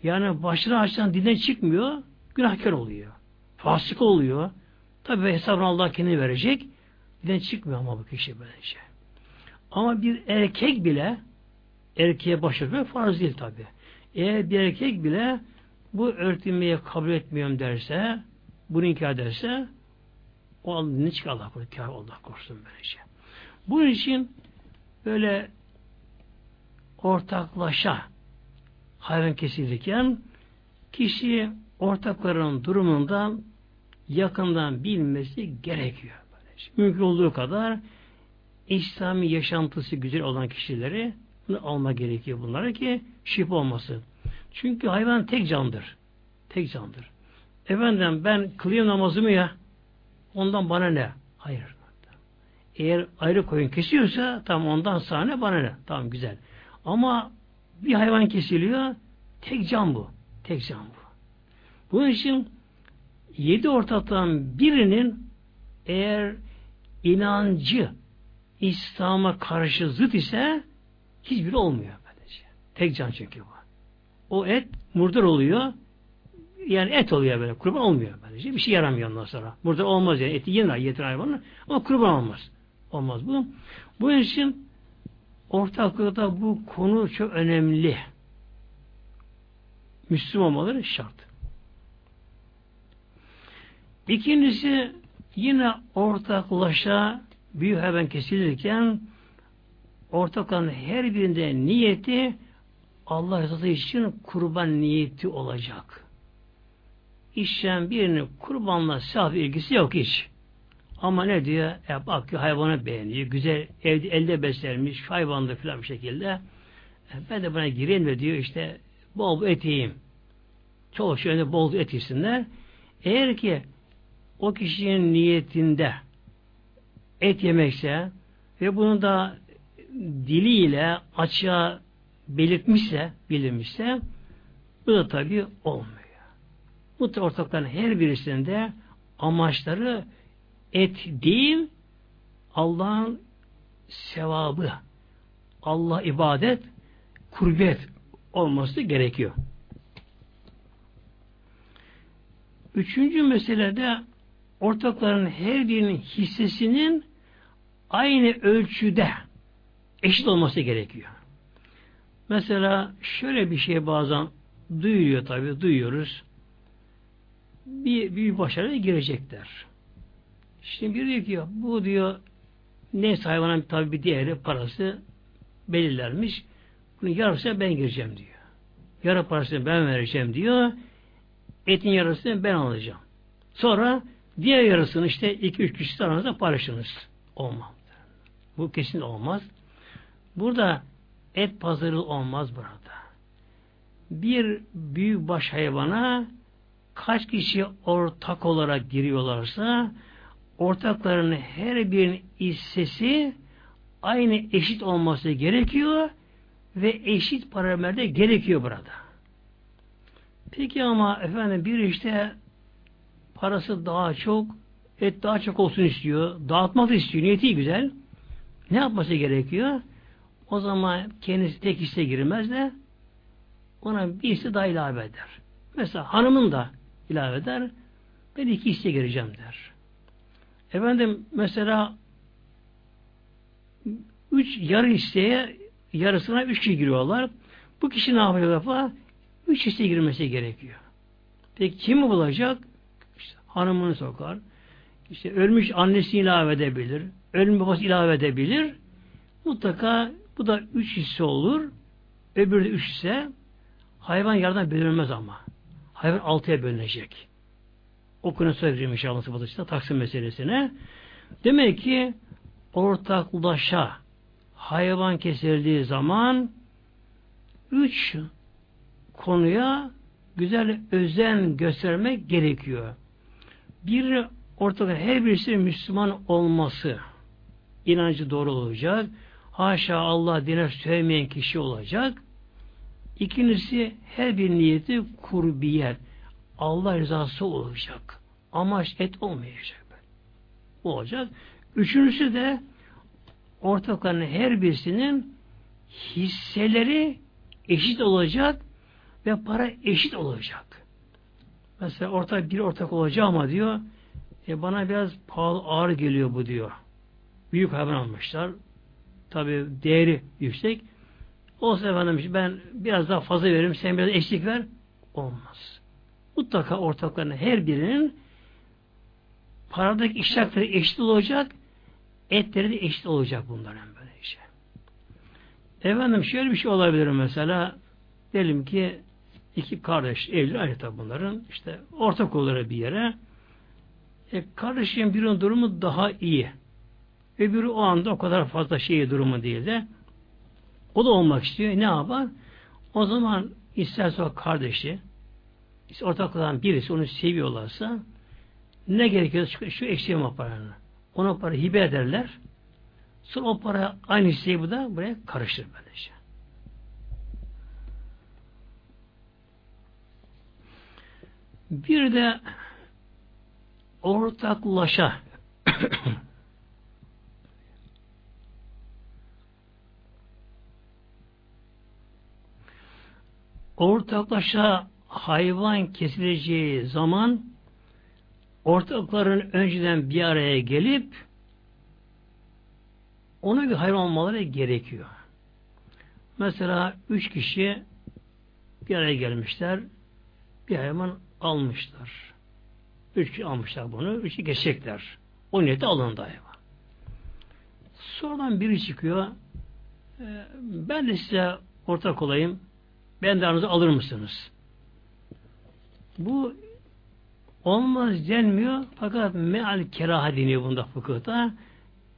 [SPEAKER 1] Yani başına açtan dinden çıkmıyor, günahkar oluyor. Fasık oluyor. Tabi hesabını Allah kendine verecek. Dinden çıkmıyor ama bu kişi böyle şey. Ama bir erkek bile erkeğe başarmak farz değil tabi. Eğer bir erkek bile bu örtünmeyi kabul etmiyorum derse, bunu inkar ederse o ne çıkar Allah korusun, Allah korusun böylece. Bunun için böyle ortaklaşa hayvan kesilirken kişi ortakların durumundan yakından bilmesi gerekiyor. Böylece. Mümkün olduğu kadar İslami yaşantısı güzel olan kişileri bunu alma gerekiyor bunlara ki şifa olmasın. Çünkü hayvan tek candır. Tek candır. Efendim ben kılıyorum namazımı ya ondan bana ne? Hayır. Eğer ayrı koyun kesiyorsa tam ondan sana ne bana ne? Tamam güzel. Ama bir hayvan kesiliyor tek can bu. Tek can bu. Bunun için yedi ortaktan birinin eğer inancı İslam'a karşı zıt ise hiçbiri olmuyor. Böylece. Tek can çünkü bu. O et murdar oluyor. Yani et oluyor böyle. Kurban olmuyor böylece. Bir şey yaramıyor ondan sonra. Murdar olmaz yani. Eti yenir yetir hayvanı. Ama kurban olmaz. Olmaz bu. Bu için ortaklıkta bu konu çok önemli. Müslüman olmaları şart. İkincisi yine ortaklaşa büyük hayvan kesilirken ortakların her birinde niyeti Allah rızası için kurban niyeti olacak. İşten birinin kurbanla sahip ilgisi yok hiç. Ama ne diyor? E, bakıyor hayvanı beğeniyor. Güzel evde, elde beslenmiş hayvanlı filan bir şekilde. E, ben de buna gireyim ve diyor işte bol bol et. Çoğu şeyinde bol et yesinler. Eğer ki o kişinin niyetinde et yemekse ve bunu da diliyle açığa belirtmişse, bildirmişse bu da tabi olmuyor. Bu ortakların her birisinde amaçları et değil Allah'ın sevabı Allah ibadet kurbet olması gerekiyor. Üçüncü meselede ortakların her birinin hissesinin aynı ölçüde eşit olması gerekiyor. Mesela şöyle bir şey bazen duyuyor tabi, duyuyoruz. Bir büyük başarıya girecekler. Şimdi bir diyor ki bu diyor ne hayvanın tabi bir değeri parası belirlenmiş. Bunu yarısı ben gireceğim diyor. Yarı parasını ben vereceğim diyor. Etin yarısını ben alacağım. Sonra diğer yarısını işte iki üç kişi aranızda paylaşınız. Olmaz. Bu kesin olmaz. Burada et pazarı olmaz burada. Bir büyük baş hayvana kaç kişi ortak olarak giriyorlarsa ortakların her birinin hissesi aynı eşit olması gerekiyor ve eşit parametre gerekiyor burada. Peki ama efendim bir işte parası daha çok, et daha çok olsun istiyor, dağıtmak istiyor, niyeti güzel. Ne yapması gerekiyor? O zaman kendisi tek hisse girmez de ona birisi daha ilave eder. Mesela hanımın da ilave eder. Ben iki hisse gireceğim der. Efendim mesela üç yarı hisseye yarısına üç kişi giriyorlar. Bu kişi ne yapıyor defa? Üç hisse girmesi gerekiyor. Peki kimi bulacak? İşte hanımını sokar. İşte ölmüş annesini ilave edebilir. Ölmüş babası ilave edebilir. Mutlaka bu da üç hisse olur. Öbürü de üç hisse. Hayvan yardan bölünmez ama. Hayvan altıya bölünecek. O konu söyleyeceğim inşallah sıfatı Taksim meselesine. Demek ki ortaklaşa hayvan kesildiği zaman üç konuya güzel özen göstermek gerekiyor. Bir ortada her birisi Müslüman olması inancı doğru olacak. Haşa Allah dine söylemeyen kişi olacak. İkincisi her bir niyeti kurbiyet. Allah rızası olacak. Amaç et olmayacak. Bu olacak. Üçüncüsü de ortakların her birisinin hisseleri eşit olacak ve para eşit olacak. Mesela ortak bir ortak olacak ama diyor e bana biraz pahalı ağır geliyor bu diyor. Büyük hayvan almışlar. Tabi değeri yüksek. Olsa efendim ben biraz daha fazla veririm sen biraz eşlik ver. Olmaz. Mutlaka ortakların her birinin paradaki işrakları eşit olacak etleri de eşit olacak bunların böyle şey. Efendim şöyle bir şey olabilir mesela diyelim ki iki kardeş evli aynı tabi bunların işte ortak olur bir yere e, kardeşin birinin durumu daha iyi. Öbürü o anda o kadar fazla şey durumu değil de o da olmak istiyor. Ne yapar? O zaman isterse o kardeşi işte ortak olan birisi onu seviyorlarsa ne gerekiyor? Şu, şu eksiğim paranı. Ona para hibe ederler. Sonra o para aynı hisseyi bu da buraya karıştır böylece. Bir de ortaklaşa ortaklaşa hayvan kesileceği zaman ortakların önceden bir araya gelip ona bir hayvan olmaları gerekiyor. Mesela üç kişi bir araya gelmişler, bir hayvan almışlar. Üç kişi almışlar bunu, üç kişi geçecekler. O niyeti alındı hayvan. Sonradan biri çıkıyor, ee, ben de size ortak olayım, ben de aranızı alır mısınız? Bu olmaz denmiyor fakat meal keraha deniyor bunda fıkıhta.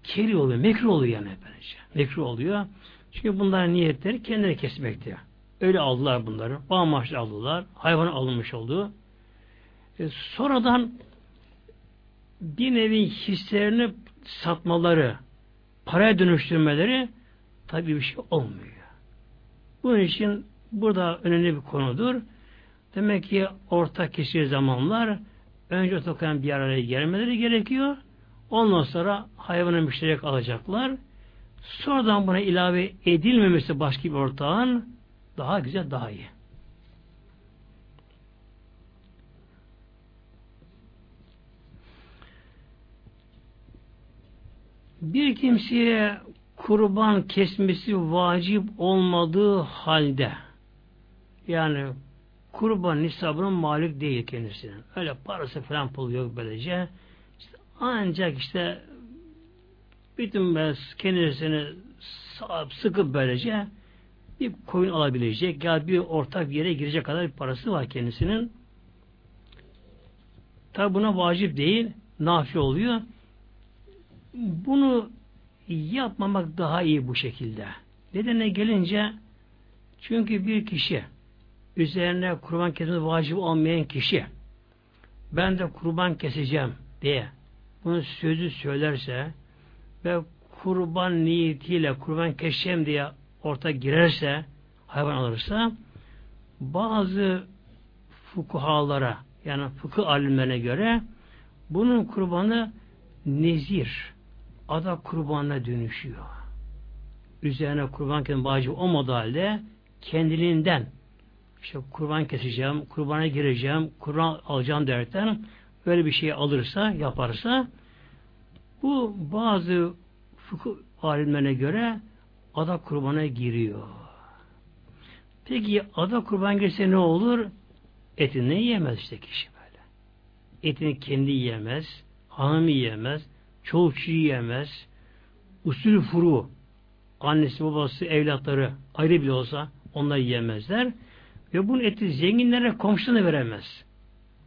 [SPEAKER 1] Keri oluyor, mekruh oluyor yani böylece. Mekruh oluyor. Çünkü bunların niyetleri kendini kesmekti. Öyle aldılar bunları. O amaçla aldılar. Hayvan alınmış oldu. E, sonradan bir nevi hislerini satmaları, paraya dönüştürmeleri tabi bir şey olmuyor. Bunun için burada önemli bir konudur. Demek ki ortak kişi zamanlar önce otokan bir araya gelmeleri gerekiyor. Ondan sonra hayvanı müşterek alacaklar. Sonradan buna ilave edilmemesi başka bir ortağın daha güzel, daha iyi. Bir kimseye kurban kesmesi vacip olmadığı halde yani kurban nisabının malik değil kendisinin. Öyle parası falan pul yok böylece. İşte ancak işte bütün kendisini sıkıp böylece bir koyun alabilecek ya bir ortak yere girecek kadar bir parası var kendisinin. Tabi buna vacip değil, nafi oluyor. Bunu yapmamak daha iyi bu şekilde. Nedene gelince çünkü bir kişi üzerine kurban kesmesi vacip olmayan kişi ben de kurban keseceğim diye bunu sözü söylerse ve kurban niyetiyle kurban keseceğim diye orta girerse hayvan alırsa bazı fukuhalara yani fıkıh alimlerine göre bunun kurbanı nezir ada kurbanına dönüşüyor. Üzerine kurban kesme vacip olmadığı halde kendiliğinden işte kurban keseceğim, kurbana gireceğim, kurban alacağım derken böyle bir şey alırsa, yaparsa bu bazı fıkıh alimlerine göre ada kurbana giriyor. Peki ada kurban girse ne olur? Etini yiyemez işte kişi böyle. Etini kendi yiyemez, hanımı yiyemez, çoğu yiyemez, usulü furu, annesi, babası, evlatları ayrı bile olsa onlar yiyemezler. Ve bunun eti zenginlere komşuna veremez.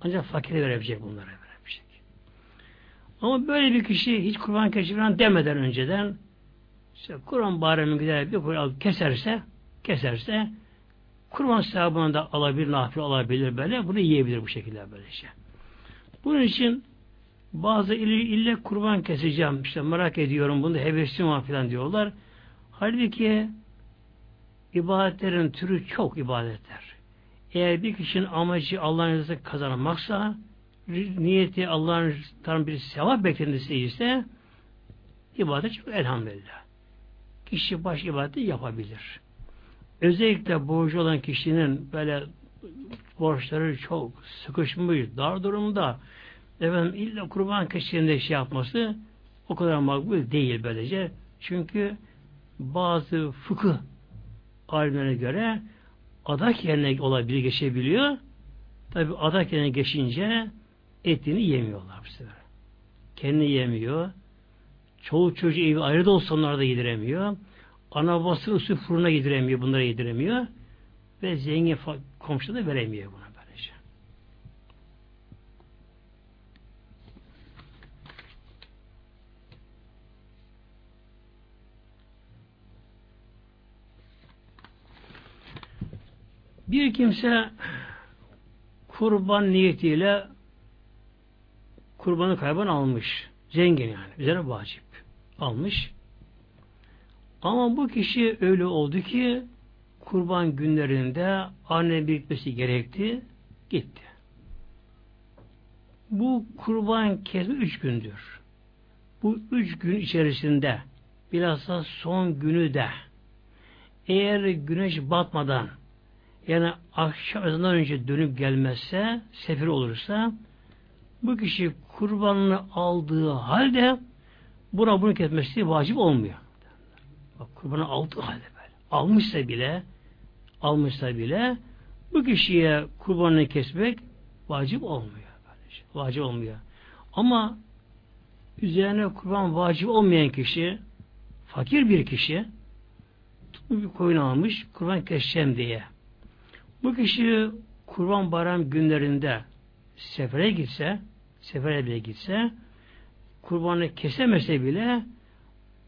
[SPEAKER 1] Ancak fakire verebilecek bunlara verebilecek. Ama böyle bir kişi hiç kurban keşfiren demeden önceden işte Kur'an bayramı gider bir kurban keserse keserse kurban sevabını da alabilir, nafile alabilir böyle. Bunu yiyebilir bu şekilde böylece. Bunun için bazı ille, ille kurban keseceğim işte merak ediyorum bunu hevesim var falan diyorlar. Halbuki ibadetlerin türü çok ibadetler. Eğer bir kişinin amacı Allah'ın rızası kazanmaksa niyeti Allah'ın bir sevap beklentisi ise ibadet çok elhamdülillah. Kişi baş ibadeti yapabilir. Özellikle borcu olan kişinin böyle borçları çok sıkışmış, dar durumda efendim illa kurban keşfinde şey yapması o kadar makbul değil böylece. Çünkü bazı fıkıh alimlerine göre adak yerine olabilir geçebiliyor. Tabi adak yerine geçince etini yemiyorlar bu sefer. Kendi yemiyor. Çoğu çocuğu evi ayrı da olsa onlar da yediremiyor. Ana babası usul fırına yediremiyor. Bunları yediremiyor. Ve zengin komşu da veremiyor Bir kimse kurban niyetiyle kurbanı kayban almış. Zengin yani. Üzerine vacip. Almış. Ama bu kişi öyle oldu ki kurban günlerinde anne birikmesi gerekti. Gitti. Bu kurban kesme üç gündür. Bu üç gün içerisinde bilhassa son günü de eğer güneş batmadan yani akşam ezanından önce dönüp gelmezse, sefir olursa bu kişi kurbanını aldığı halde buna bunu kesmesi vacip olmuyor. Bak kurbanı aldığı halde böyle. Almışsa bile almışsa bile bu kişiye kurbanını kesmek vacip olmuyor. Böylece. Vacip olmuyor. Ama üzerine kurban vacip olmayan kişi fakir bir kişi bir koyun almış kurban keseceğim diye bu kişi kurban bayram günlerinde sefere gitse, sefere bile gitse, kurbanı kesemese bile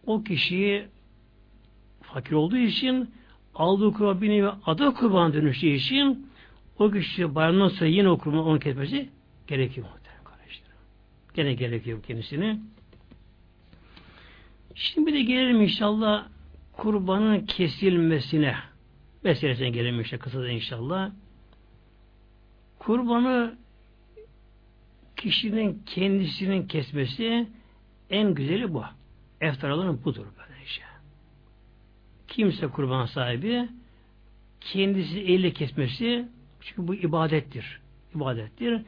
[SPEAKER 1] o kişiyi fakir olduğu için aldığı kurban bir nevi ada kurban dönüştüğü için o kişi bayramdan sonra yine o kurban onu kesmesi gerekiyor muhtemelen kardeşlerim. Gene gerekiyor kendisini. Şimdi bir de gelelim inşallah kurbanın kesilmesine meselesine gelelim işte kısaca inşallah. Kurbanı kişinin kendisinin kesmesi en güzeli bu. Eftaralının budur böyle işte. Kimse kurban sahibi kendisi elle kesmesi çünkü bu ibadettir. İbadettir.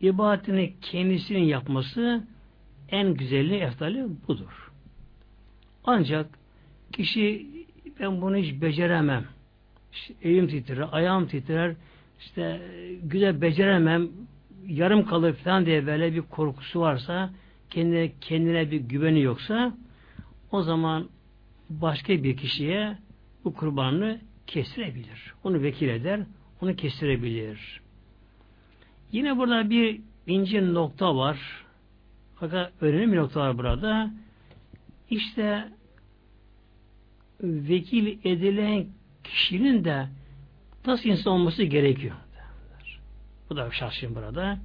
[SPEAKER 1] İbadetini kendisinin yapması en güzeli, eftali budur. Ancak kişi ben bunu hiç beceremem işte elim titrer, ayağım titrer, işte güzel beceremem, yarım kalır falan diye böyle bir korkusu varsa, kendine, kendine bir güveni yoksa, o zaman başka bir kişiye bu kurbanını kestirebilir. Onu vekil eder, onu kestirebilir. Yine burada bir ince nokta var. Fakat önemli bir nokta var burada. İşte vekil edilen kişinin de nasıl insan olması gerekiyor. Bu da şahsım burada.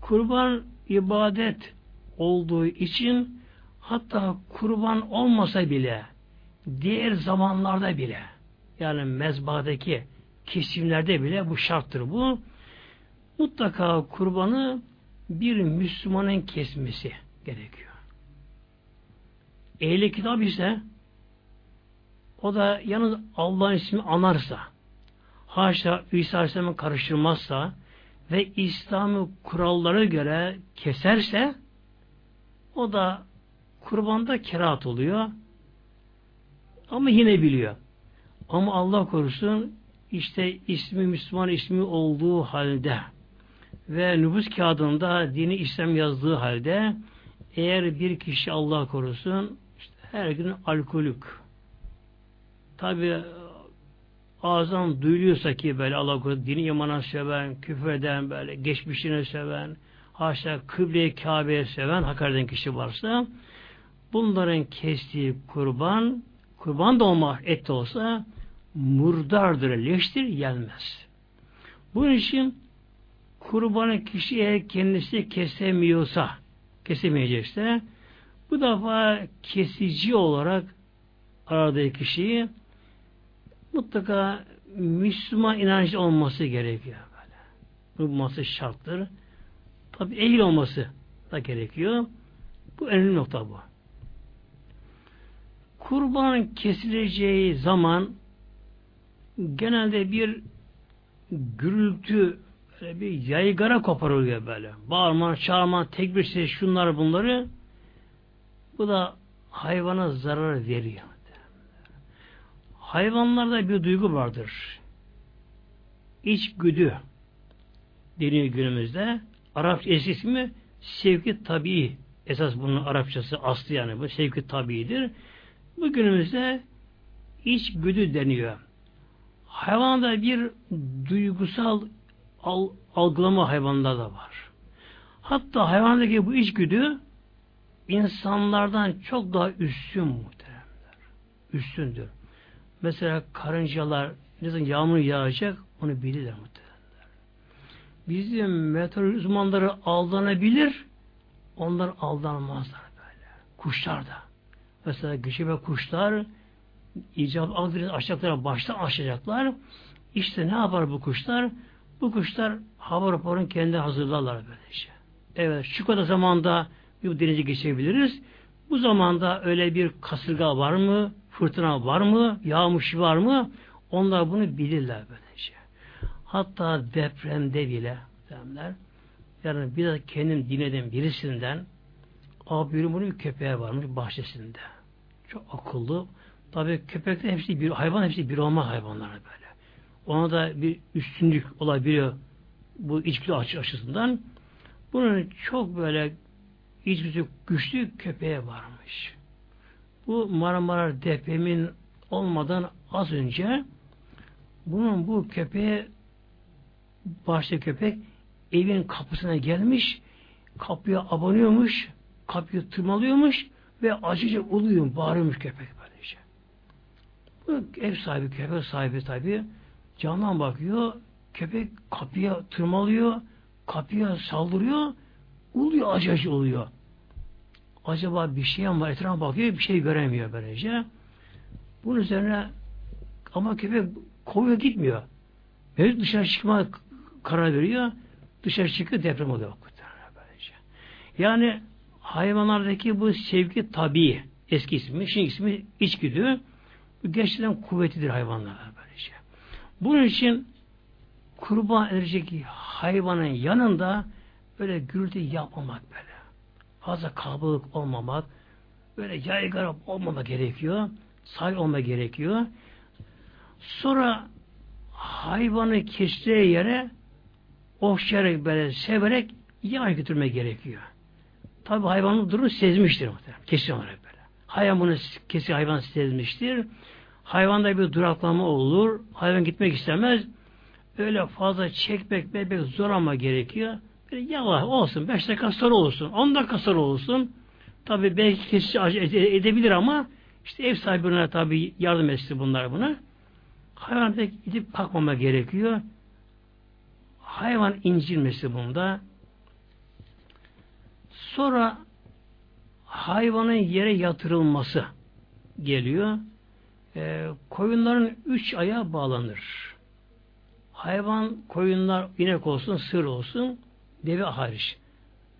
[SPEAKER 1] Kurban ibadet olduğu için hatta kurban olmasa bile diğer zamanlarda bile yani mezbadaki kesimlerde bile bu şarttır bu. Mutlaka kurbanı bir Müslümanın kesmesi gerekiyor. Ehli kitap ise o da yalnız Allah'ın ismi anarsa, haşa İsa Aleyhisselam'ı karıştırmazsa ve İslam'ı kurallara göre keserse o da kurbanda kerahat oluyor. Ama yine biliyor. Ama Allah korusun işte ismi Müslüman ismi olduğu halde ve nüfus kağıdında dini İslam yazdığı halde eğer bir kişi Allah korusun işte her gün alkolük tabi ağzından duyuluyorsa ki böyle Allah dini imana seven, küfür eden böyle geçmişine seven, haşa kıbleye Kabe'ye seven hakaret kişi varsa bunların kestiği kurban kurban da olma et de olsa murdardır, leştir, yenmez. Bunun için kurbanı kişi eğer kendisi kesemiyorsa, kesemeyecekse bu defa kesici olarak aradığı kişiyi mutlaka Müslüman inancı olması gerekiyor. Böyle. Olması şarttır. Tabi ehil olması da gerekiyor. Bu önemli nokta bu. Kurban kesileceği zaman genelde bir gürültü bir yaygara koparılıyor böyle. Bağırma, çağırma, tekbir ses, şunlar bunları bu da hayvana zarar veriyor. Hayvanlarda bir duygu vardır. İçgüdü deniyor günümüzde. Arapça ismi sevki tabii. Esas bunun Arapçası aslı yani bu sevki tabiidir. Bu günümüzde içgüdü deniyor. Hayvanda bir duygusal al, algılama hayvanda da var. Hatta hayvandaki bu içgüdü insanlardan çok daha üstün muhteremler. Üstündür. Mesela karıncalar ne zaman yağmur yağacak onu bilirler muhteremler. Bizim meteoroloji uzmanları aldanabilir onlar aldanmazlar böyle. Kuşlar da. Mesela göçebe kuşlar icap aldığı açacaklar baştan açacaklar. İşte ne yapar bu kuşlar? Bu kuşlar hava raporunu kendi hazırlarlar böylece. Evet şu kadar zamanda bir denizi geçebiliriz. Bu zamanda öyle bir kasırga var mı? Fırtına var mı? Yağmış var mı? Onlar bunu bilirler böylece. Hatta depremde bile demler. Yani bir de kendim dinledim birisinden abi bunun bir köpeği varmış bahçesinde. Çok akıllı. Tabi köpekler hepsi bir hayvan hepsi bir olma hayvanlar böyle. Ona da bir üstünlük olabiliyor bu içgüdü açısından. Bunun çok böyle içgüdü güçlü köpeğe varmış. Bu Marmara depremin olmadan az önce bunun bu köpeğe başta köpek evin kapısına gelmiş kapıya abanıyormuş kapıyı tırmalıyormuş ve acıca uluyor, bağırıyormuş köpek böylece. Bu ev sahibi, köpek sahibi tabi camdan bakıyor, köpek kapıya tırmalıyor, kapıya saldırıyor, uluyor, acı acı oluyor. Acaba bir şey mi var? Etrafa bakıyor, bir şey göremiyor böylece. Bunun üzerine ama köpek kovuyor gitmiyor. Mevcut dışarı çıkma karar veriyor. Dışarı çıkıyor deprem oluyor. Böylece. Yani hayvanlardaki bu sevgi tabi eski ismi, şimdi ismi içgüdü bu gerçekten kuvvetlidir hayvanlar böylece. Bunun için kurban edecek hayvanın yanında böyle gürültü yapmamak böyle. Fazla kalabalık olmamak, böyle yaygara olmamak gerekiyor. Say olma gerekiyor. Sonra hayvanı kestiği yere okşayarak böyle severek yavaş götürmek gerekiyor. Tabi hayvanın durumu sezmiştir muhtemelen. Kesin olarak böyle. Hayvan bunu kesin hayvan sezmiştir. Hayvanda bir duraklama olur. Hayvan gitmek istemez. Öyle fazla çekmek, bebek zor ama gerekiyor. Yavaş olsun. Beş dakika sonra olsun. On dakika sonra olsun. Tabi belki kesici edebilir ama işte ev sahibine tabi yardım etsin bunlar buna. Hayvan pek gidip kalkmama gerekiyor. Hayvan incilmesi bunda. Sonra hayvanın yere yatırılması geliyor. E, koyunların üç aya bağlanır. Hayvan, koyunlar inek olsun, sır olsun, deve hariç.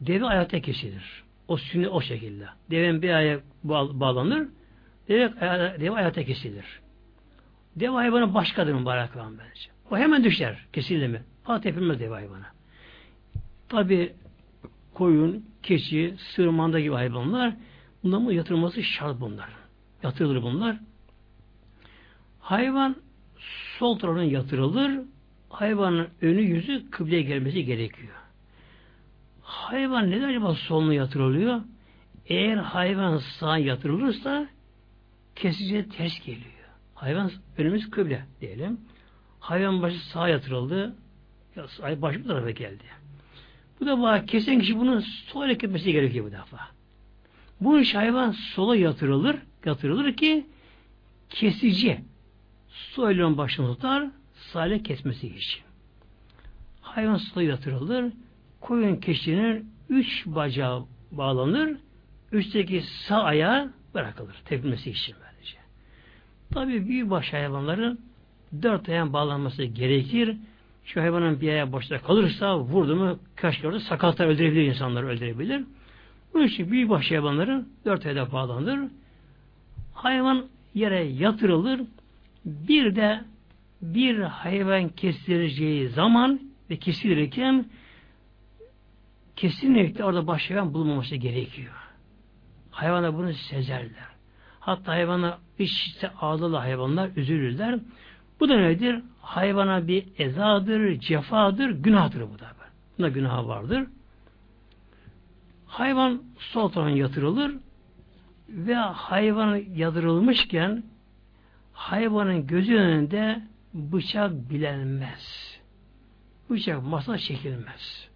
[SPEAKER 1] Deve ayakta kesilir. O sünni o şekilde. Devenin bir aya bağlanır, deve, deve ayakta kesilir. Deve hayvanı başkadır mübarek olan bence. O hemen düşer, kesildi mi? Pat yapılmaz deve hayvana. Tabi koyun, keçi, sırmanda gibi hayvanlar Bunların yatırılması şart bunlar. Yatırılır bunlar. Hayvan sol tarafına yatırılır. Hayvanın önü yüzü kıbleye gelmesi gerekiyor. Hayvan neden acaba soluna yatırılıyor? Eğer hayvan sağa yatırılırsa kesici ters geliyor. Hayvan önümüz kıble diyelim. Hayvan başı sağa yatırıldı. Başı bu tarafa geldi. Bu defa kesen kişi bunu sola etmesi gerekiyor bu defa. Bu iş hayvan sola yatırılır, yatırılır ki kesici sol elinin başını tutar, sağ kesmesi için. Hayvan sola yatırılır, koyun keçinin üç bacağı bağlanır, üstteki sağ ayağı bırakılır tepilmesi için böylece. Tabi büyük baş hayvanların dört ayağın bağlanması gerekir. Şu hayvanın bir ayağı boşta kalırsa vurdu mu kaç gördü sakatlar öldürebilir insanları öldürebilir. Bunun için büyük baş hayvanların dört ayda bağlanır. Hayvan yere yatırılır. Bir de bir hayvan kesileceği zaman ve kesilirken kesinlikle orada baş hayvan bulunmaması gerekiyor. Hayvanlar bunu sezerler. Hatta hayvana işte ağlalı hayvanlar üzülürler. Bu da nedir? Hayvana bir ezadır, cefadır, günahtır bu da. Bunda günah vardır. Hayvan sol yatırılır ve hayvan yatırılmışken hayvanın gözü önünde bıçak bilenmez. Bıçak masa çekilmez.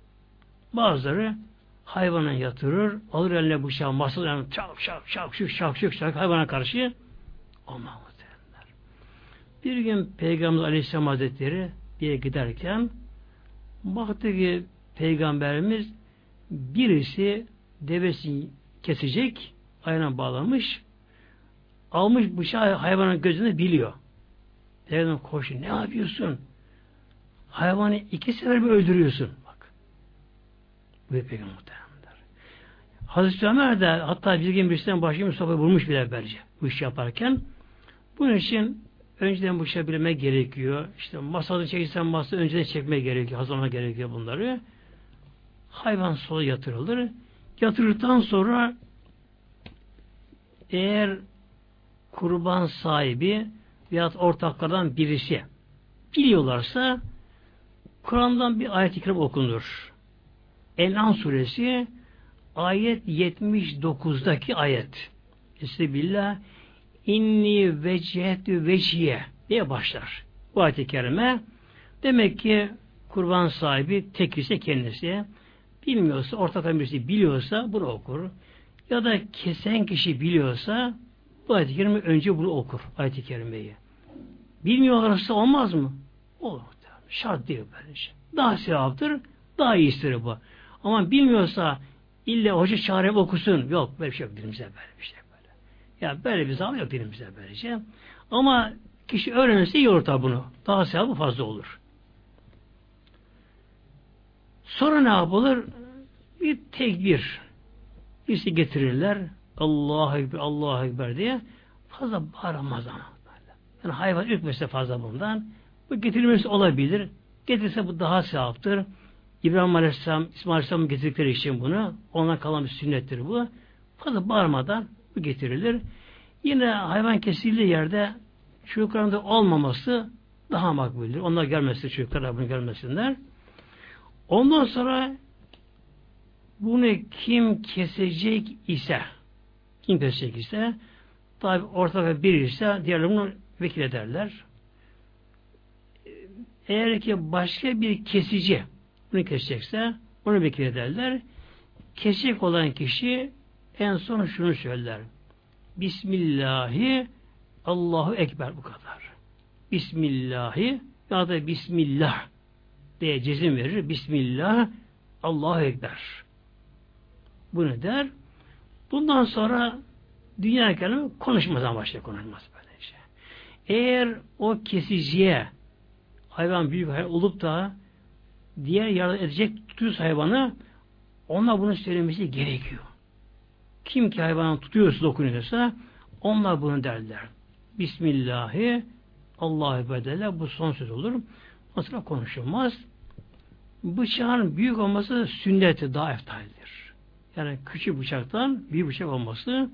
[SPEAKER 1] Bazıları hayvana yatırır, alır eline bıçağı masadan çap çap çap şık şap şık şak hayvana karşı olmaz muhtemelenler. Bir gün Peygamber Aleyhisselam Hazretleri yere giderken baktı ki Peygamberimiz birisi devesini kesecek ayağına bağlamış almış bıçağı hayvanın gözünde biliyor. Peygamber koşu ne yapıyorsun? Hayvanı iki sefer mi öldürüyorsun? Bu Peygamber muhtemelenler. Hazreti Ömer de hatta bir gün birisinden başka sopa vurmuş bile böylece bu işi yaparken. Bunun için önceden bu işi bilmek gerekiyor. İşte masada çekilsen masa önceden çekmek gerekiyor. Hazırlamak gerekiyor bunları. Hayvan sola yatırılır. Yatırırdan sonra eğer kurban sahibi veyahut ortaklardan birisi biliyorlarsa Kur'an'dan bir ayet-i kerim okunur. En'am suresi ayet 79'daki ayet. Estağfirullah inni vecihetü veciye diye başlar. Bu ayet-i kerime demek ki kurban sahibi tek ise kendisi bilmiyorsa, ortaktan birisi biliyorsa bunu okur. Ya da kesen kişi biliyorsa bu ayet-i kerime önce bunu okur. Ayet-i kerimeyi. Bilmiyorlarsa olmaz mı? Olur. Şart değil böyle şey. Daha sevaptır, daha iyisidir bu. Ama bilmiyorsa illa hoca çağırıp okusun. Yok böyle bir şey yok dinimize böyle bir şey böyle. Ya böyle bir zaman yok dinimize böyle şey. Ama kişi öğrenirse iyi olur tabi bunu. Daha sevabı fazla olur. Sonra ne yapılır? Bir tekbir. Birisi getirirler. Allahu Ekber, Allahu Ekber diye fazla bağıramaz ama. Yani hayvan ürkmese fazla bundan. Bu getirilmesi olabilir. Getirse bu daha sevaptır. İbrahim Aleyhisselam, İsmail Aleyhisselam getirdikleri için bunu. Ona kalan bir sünnettir bu. Fazla bağırmadan bu getirilir. Yine hayvan kesildiği yerde çocukların da olmaması daha makbuldür. Onlar gelmesin çocuklar bunu gelmesinler. Ondan sonra bunu kim kesecek ise kim kesecek ise tabi ortada bir ise diğerleri bunu vekil ederler. Eğer ki başka bir kesici bunu kesecekse onu vekil ederler. Kesecek olan kişi en son şunu söyler. Bismillahi Allahu Ekber bu kadar. Bismillahi ya da Bismillah diye cezim verir. Bismillah Allahu Ekber. Bunu der. Bundan sonra dünya kelime konuşmadan başlıyor konuşmaz böyle şey. Eğer o kesiciye hayvan büyük hayvan olup da diğer yardım edecek tutuyorsa hayvanı ona bunu söylemesi gerekiyor. Kim ki hayvanı tutuyorsa dokunuyorsa onlar bunu derler. Bismillahi Allahü bedele bu son söz olur. Mesela konuşulmaz. Bıçağın büyük olması sünneti daha eftaldir. Yani küçük bıçaktan bir bıçak olması.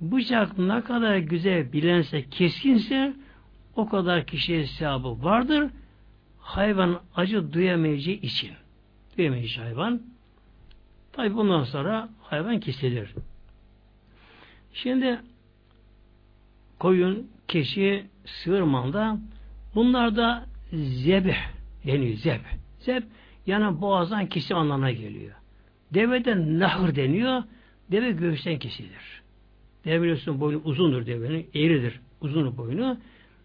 [SPEAKER 1] Bıçak ne kadar güzel bilense, keskinse o kadar kişiye sevabı vardır. Hayvan acı duyamayacağı için. Duyamayacağı hayvan. Tabi bundan sonra hayvan kesilir. Şimdi koyun, keçi, sığır manda bunlar da zebih deniyor. Zeb. Zeb yani boğazdan kesim anlamına geliyor. Deveden nahır deniyor. Deve göğüsten kesilir. Deve biliyorsun boynu uzundur devenin. Eğridir. Uzundur boynu.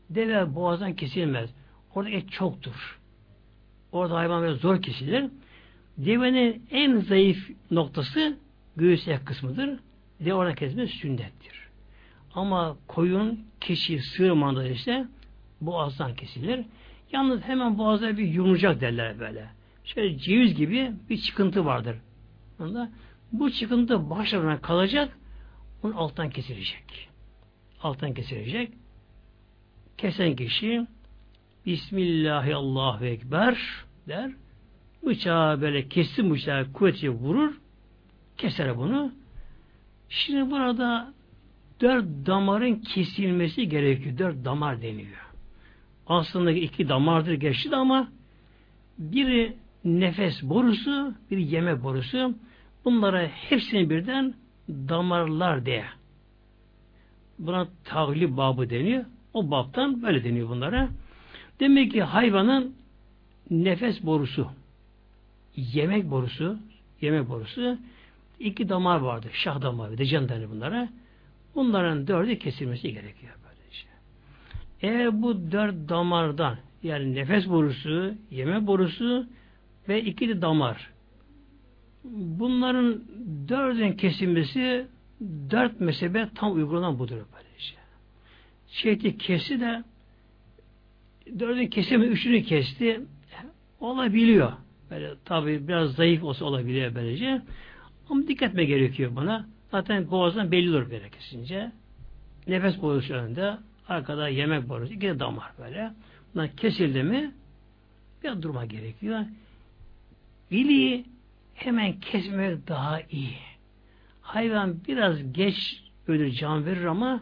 [SPEAKER 1] Deve boğazdan kesilmez. Orada et çoktur. Orada hayvan biraz zor kesilir. Devenin en zayıf noktası göğüs ayak kısmıdır. De orada kesme sünnettir. Ama koyun, keçi, sığır mandalı ise boğazdan kesilir. Yalnız hemen boğazda bir yumurcak derler böyle. Şöyle ceviz gibi bir çıkıntı vardır. Onda bu çıkıntı başlarına kalacak, onun alttan kesilecek. Alttan kesilecek. Kesen kişi Bismillahirrahmanirrahim Ekber der. Bıçağı böyle kessin bıçağı kuvvetli vurur. Keser bunu. Şimdi burada dört damarın kesilmesi gerekiyor. Dört damar deniyor. Aslında iki damardır geçti ama biri nefes borusu, bir yeme borusu. Bunlara hepsini birden damarlar diye. Buna tavli babı deniyor. O babtan böyle deniyor bunlara. Demek ki hayvanın nefes borusu, yemek borusu, yemek borusu iki damar vardı. Şah damarı, decan denir bunlara. Bunların dördü kesilmesi gerekiyor böylece. Eğer bu dört damardan yani nefes borusu, yeme borusu ve iki de damar bunların dördün kesilmesi dört mezhebe tam uygulanan budur böylece. Şeyti kesti de dördün kesimi üçünü kesti olabiliyor. Böyle tabi biraz zayıf olsa olabiliyor böylece. Ama dikkat etme gerekiyor buna. Zaten boğazdan belli olur böyle kesince. Nefes borusu önünde, arkada yemek borusu, iki damar böyle. Bunlar kesildi mi bir durma gerekiyor. İliği hemen kesmek daha iyi. Hayvan biraz geç ölür, can verir ama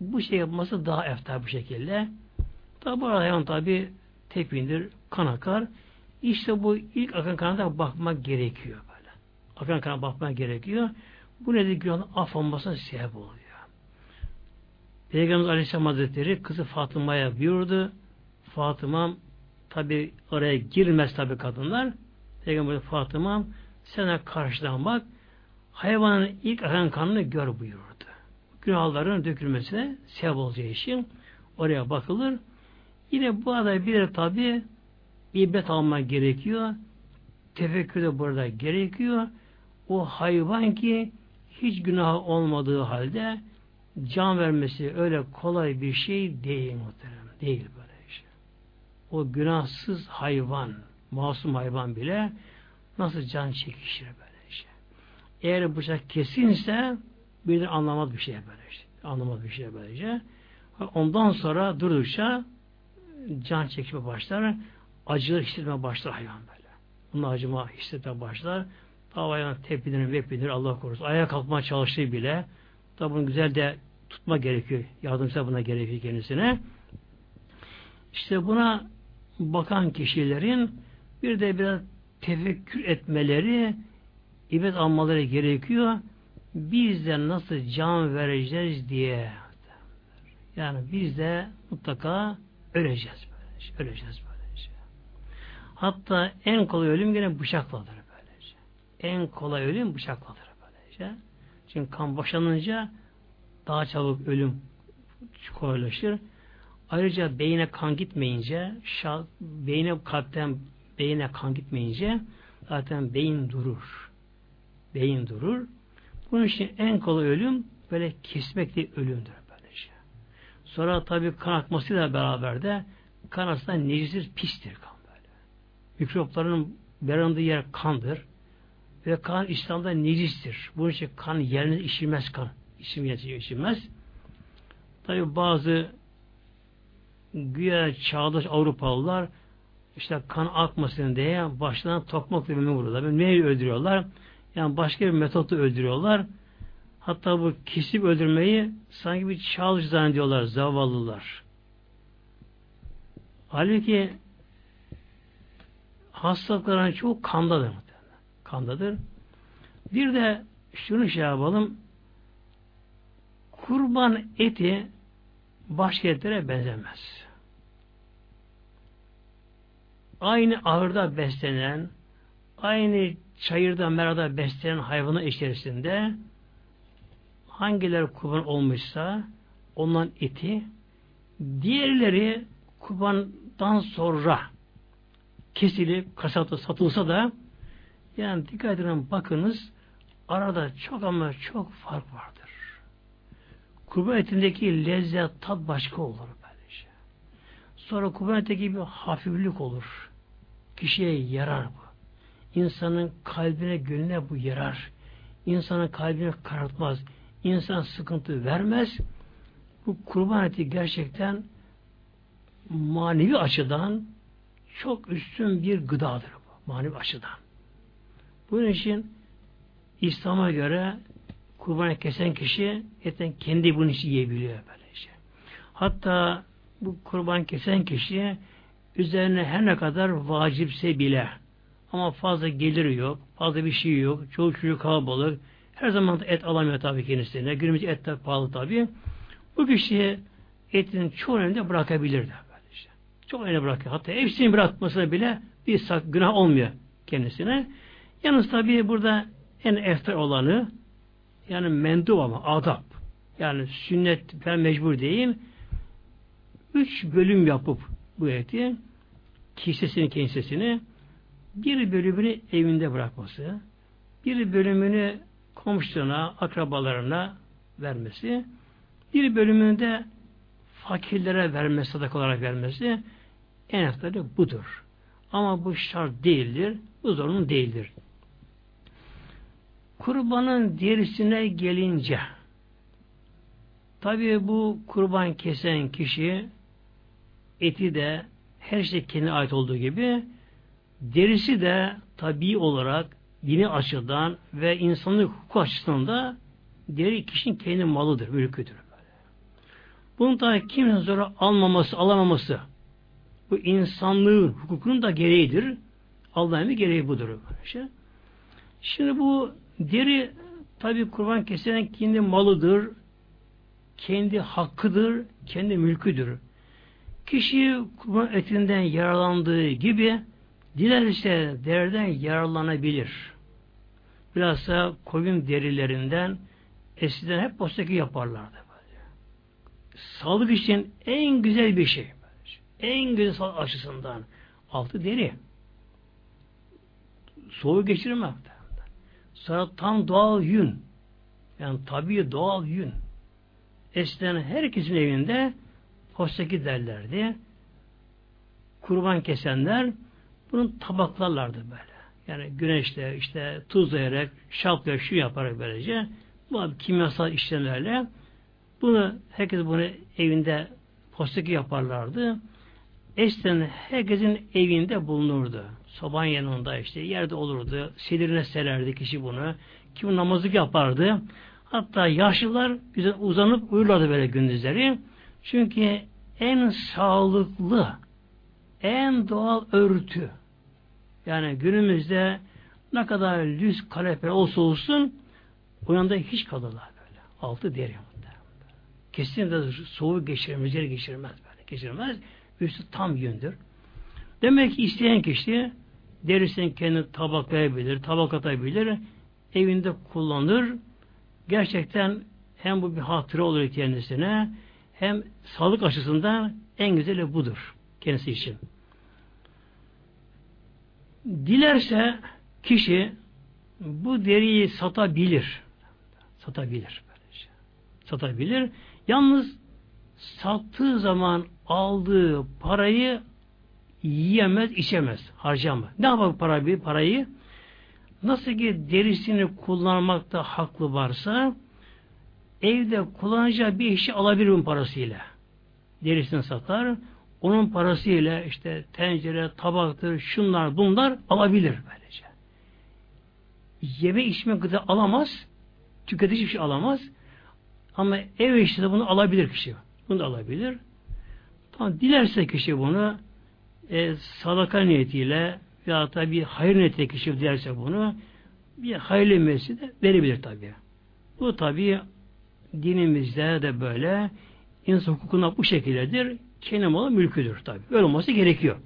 [SPEAKER 1] bu şey yapması daha eftar bu şekilde. Tabi bu hayvan tabi tepindir, kan akar. İşte bu ilk akan kana bakmak gerekiyor böyle. Akan kana bakmak gerekiyor. Bu nedir günahın af olmasına sebep oluyor. Peygamberimiz Aleyhisselam Hazretleri kızı Fatıma'ya buyurdu. Fatıma tabi oraya girmez tabi kadınlar. Peygamber Fatıma sana karşıdan bak hayvanın ilk akan kanını gör buyurdu. Günahların dökülmesine sebep olacağı için oraya bakılır. Yine bu arada bir tabi ibret almak gerekiyor. Tefekkür de burada gerekiyor. O hayvan ki hiç günah olmadığı halde can vermesi öyle kolay bir şey değil muhterem. Değil böyle şey. O günahsız hayvan, masum hayvan bile nasıl can çekişir böyle şey. Eğer bıçak kesinse bir anlamaz bir şey böyle şey. Anlamaz bir şey böylece. Ondan sonra durdukça can çekme başlar, acılar hissetme başlar hayvan böyle. Bunun acıma hissetme başlar. Havaya tepidir, vepidir, Allah korusun. Ayağa kalkmaya çalıştığı bile tabi bunu güzel de tutma gerekiyor. Yardımcı buna gerekiyor kendisine. İşte buna bakan kişilerin bir de biraz tefekkür etmeleri, ibret almaları gerekiyor. Biz de nasıl can vereceğiz diye. Yani biz de mutlaka öleceğiz böylece. Öleceğiz böylece. Hatta en kolay ölüm yine bıçakladır böylece. En kolay ölüm bıçakladır böylece. Çünkü kan boşanınca daha çabuk ölüm kolaylaşır. Ayrıca beyine kan gitmeyince, şah, beyine kalpten beyine kan gitmeyince zaten beyin durur. Beyin durur. Bunun için en kolay ölüm böyle kesmekli ölümdür böylece. Sonra tabi kan akmasıyla beraber de kan aslında necisir, pistir kan böyle. Mikropların barındığı yer kandır. Ve kan İslam'da necistir. Bunun için kan yerine işilmez kan isim geçirmez. Tabi bazı güya çağdaş Avrupalılar işte kan akmasın diye başlarına tokmakla birbirine vuruyorlar. Neyi öldürüyorlar? Yani başka bir metotla öldürüyorlar. Hatta bu kesip öldürmeyi sanki bir çalış zannediyorlar zavallılar. Halbuki hastalıkların çoğu kandadır. Kandadır. Bir de şunu şey yapalım. Kurban eti başka etlere benzemez. Aynı ahırda beslenen, aynı çayırda, merada beslenen hayvanın içerisinde hangileri kurban olmuşsa onların eti, diğerleri kurbandan sonra kesilip kasapta satılsa da yani dikkat edin bakınız arada çok ama çok fark vardır. Kurban etindeki lezzet, tat başka olur böylece. Sonra kurban etindeki bir hafiflik olur. Kişiye yarar bu. İnsanın kalbine, gönlüne bu yarar. İnsanın kalbine karartmaz. İnsan sıkıntı vermez. Bu kurban eti gerçekten manevi açıdan çok üstün bir gıdadır bu. Manevi açıdan. Bunun için İslam'a göre kurban kesen kişi eten kendi bunu yiyebiliyor böylece. Hatta bu kurban kesen kişi üzerine her ne kadar vacipse bile ama fazla geliri yok, fazla bir şey yok, çoğu çocuk kalabalık, her zaman da et alamıyor tabii kendisine. Günümüzde et de pahalı tabii. Bu kişiye etin çoğu önünde bırakabilir de. Böylece. Çok önüne bırakıyor. Hatta hepsini bırakmasa bile bir sak günah olmuyor kendisine. Yalnız tabii burada en eftar olanı yani mendup ama adab. Yani sünnet ben mecbur değil. Üç bölüm yapıp bu eti kisesini kendisini bir bölümünü evinde bırakması, bir bölümünü komşularına, akrabalarına vermesi, bir bölümünü de fakirlere vermesi, sadak olarak vermesi en eftarı budur. Ama bu şart değildir, bu zorunlu değildir. Kurbanın derisine gelince tabi bu kurban kesen kişi eti de her şey kendine ait olduğu gibi derisi de tabi olarak dini açıdan ve insanlık hukuk açısından da deri kişinin kendi malıdır, mülküdür. Bunun da kimsenin zora almaması, alamaması bu insanlığın hukukunun da gereğidir. Allah'ın bir gereği budur. Şimdi bu deri tabi kurban kesilen kendi malıdır, kendi hakkıdır, kendi mülküdür. Kişi kurban etinden yararlandığı gibi dilerse derden yararlanabilir. Bilhassa koyun derilerinden eskiden hep postaki yaparlardı. Böyle. Sağlık için en güzel bir şey. En güzel sağlık açısından. Altı deri. Soğuğu geçirmek. Sonra tam doğal yün. Yani tabii doğal yün. Eskiden herkesin evinde postaki derlerdi. Kurban kesenler bunun tabaklarlardı böyle. Yani güneşle işte tuzlayarak, şaplayarak, şu yaparak böylece bu kimyasal işlemlerle bunu herkes bunu evinde postaki yaparlardı. Eskiden herkesin evinde bulunurdu. Soban yanında işte yerde olurdu. Sedirine sererdi kişi bunu. Kim namazlık yapardı. Hatta yaşlılar güzel uzanıp uyurlardı böyle gündüzleri. Çünkü en sağlıklı, en doğal örtü yani günümüzde ne kadar lüks kanepe olsa olsun o yanda hiç kalırlar böyle. Altı deri. Kesinlikle soğuk geçirmez, yeri geçirmez böyle. Geçirmez. Üstü tam yündür. Demek ki isteyen kişi derisini kendi tabaklayabilir, tabak atabilir, evinde kullanır. Gerçekten hem bu bir hatıra olur kendisine hem sağlık açısından en güzeli budur kendisi için. Dilerse kişi bu deriyi satabilir. Satabilir. Satabilir. Yalnız sattığı zaman aldığı parayı yiyemez, içemez, harcamaz. Ne yapar parayı? parayı? Nasıl ki derisini kullanmakta haklı varsa evde kullanacağı bir işi alabilir bunun parasıyla. Derisini satar. Onun parasıyla işte tencere, tabaktır, şunlar bunlar alabilir böylece. yeme içme gıda alamaz, tüketici bir şey alamaz. Ama ev de bunu alabilir kişi. Bunu da alabilir. Tamam, dilerse kişi bunu e, sadaka niyetiyle ya da bir hayır niyetiyle kişi dilerse bunu bir hayırlı meclisi de verebilir tabi. Bu tabi dinimizde de böyle insan hukukuna bu şekildedir. Kendi malı mülküdür tabi. Öyle olması gerekiyor.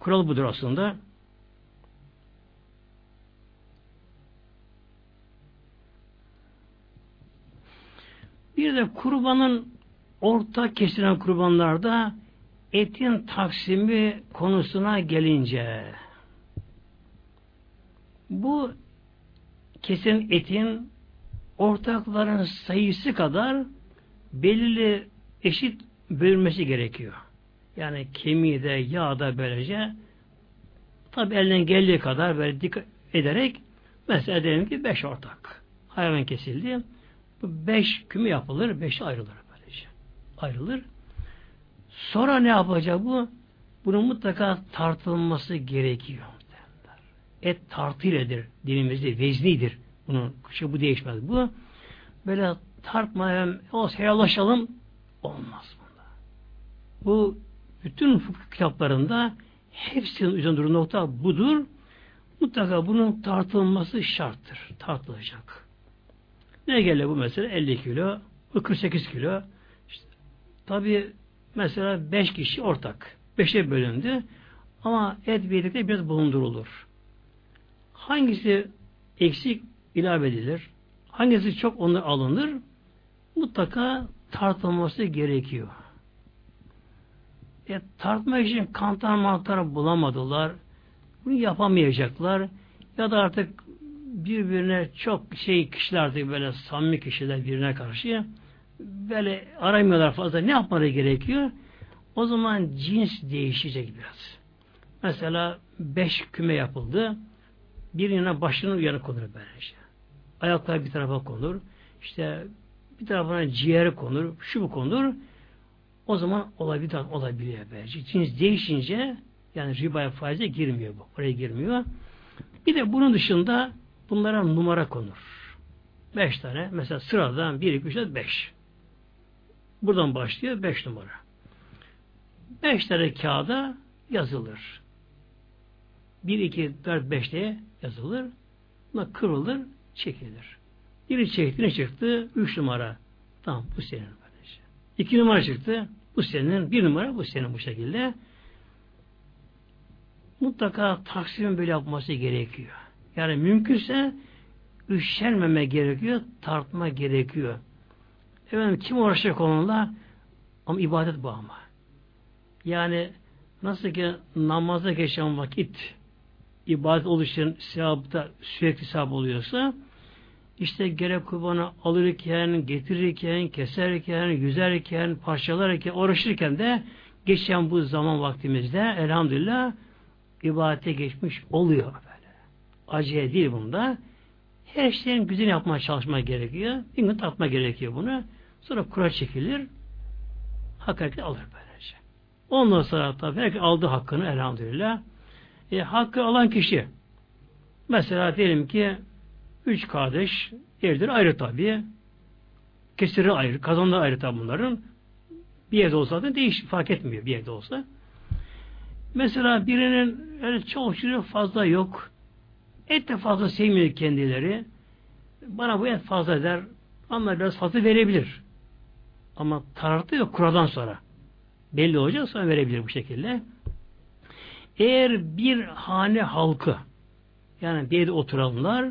[SPEAKER 1] Kural budur aslında. Bir de kurbanın orta kesilen kurbanlarda etin taksimi konusuna gelince bu kesin etin ortakların sayısı kadar belirli eşit bölünmesi gerekiyor. Yani kemiği de yağ da böylece tabi elden geldiği kadar böyle dikkat ederek mesela diyelim ki beş ortak hayvan kesildi. Bu beş küme yapılır, beş ayrılır böylece. Ayrılır. Sonra ne yapacak bu? Bunun mutlaka tartılması gerekiyor. Et tartıyledir dinimizde, veznidir. Bunun şey bu değişmez. Bu böyle tartmaya o heyalaşalım olmaz. Bu bütün fıkıh kitaplarında hepsinin üzerinde durum nokta budur. Mutlaka bunun tartılması şarttır. Tartılacak. Ne geliyor bu mesela? 50 kilo, 48 kilo. İşte, tabi mesela 5 kişi ortak. 5'e bölündü. Ama et birlikte biraz bulundurulur. Hangisi eksik ilave edilir? Hangisi çok onu alınır? Mutlaka tartılması gerekiyor. E, tartmak için kantar mantar bulamadılar. Bunu yapamayacaklar. Ya da artık birbirine çok şey kişiler artık böyle samimi kişiler birbirine karşı böyle aramıyorlar fazla. Ne yapmaları gerekiyor? O zaman cins değişecek biraz. Mesela beş küme yapıldı. Birine başının uyanık konur böylece. Ayaklar bir tarafa konur. İşte bir tarafına ciğeri konur. Şu bu konur. O zaman olabilir, olabiliyor böylece. Cins değişince yani ribaya faize girmiyor bu. Oraya girmiyor. Bir de bunun dışında bunlara numara konur. Beş tane. Mesela sıradan bir, iki, üç, dört, beş. Buradan başlıyor beş numara. Beş tane kağıda yazılır. Bir, iki, dört, beş diye yazılır. Buna kırılır, çekilir. Biri çekti, ne çıktı? Üç numara. Tamam, bu senin. Böylece. İki numara çıktı. Bu senin. Bir numara, bu senin bu şekilde. Mutlaka taksimin böyle yapması gerekiyor. Yani mümkünse üşenmeme gerekiyor, tartma gerekiyor. Efendim kim uğraşacak onunla? Ama ibadet bu ama. Yani nasıl ki namaza geçen vakit ibadet oluşan sevapta sürekli sevap oluyorsa işte gerek kurbanı alırken, getirirken, keserken, yüzerken, parçalarken, uğraşırken de geçen bu zaman vaktimizde elhamdülillah ibadete geçmiş oluyor böyle. Acele değil bunda. Her şeyin güzel yapmaya çalışmak gerekiyor. Bir gün tatma gerekiyor bunu. Sonra kura çekilir. Hak alır böylece. Ondan sonra tabi herkes aldı hakkını elhamdülillah. E, hakkı alan kişi mesela diyelim ki üç kardeş evdir ayrı tabi. Kesiri ayrı, kazanları ayrı tabi bunların. Bir evde olsa da değiş fark etmiyor bir evde olsa. Mesela birinin öyle çok fazla yok. Et de fazla sevmiyor kendileri. Bana bu et fazla der. Ama biraz fazla verebilir. Ama tarartı yok kuradan sonra. Belli olacak sonra verebilir bu şekilde. Eğer bir hane halkı yani bir yerde oturanlar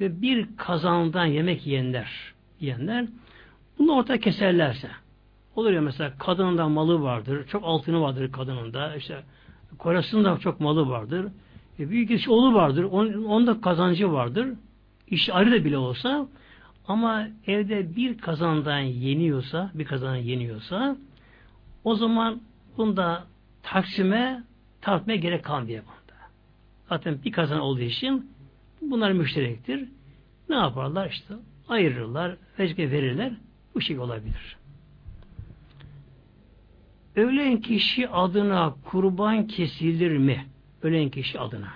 [SPEAKER 1] ve bir kazandan yemek yiyenler yiyenler bunu ortaya keserlerse olur ya mesela kadının malı vardır, çok altını vardır kadının işte kocasının çok malı vardır, e, büyük iş oğlu vardır, onun, onun da kazancı vardır, iş ayrı da bile olsa ama evde bir kazandan yeniyorsa, bir kazandan yeniyorsa o zaman bunda taksime tartmaya gerek kalmıyor bunda. Zaten bir kazan olduğu için Bunlar müşterektir. Ne yaparlar? işte? ayırırlar, vecbe verirler. Bu şey olabilir. Ölen kişi adına kurban kesilir mi? Ölen kişi adına.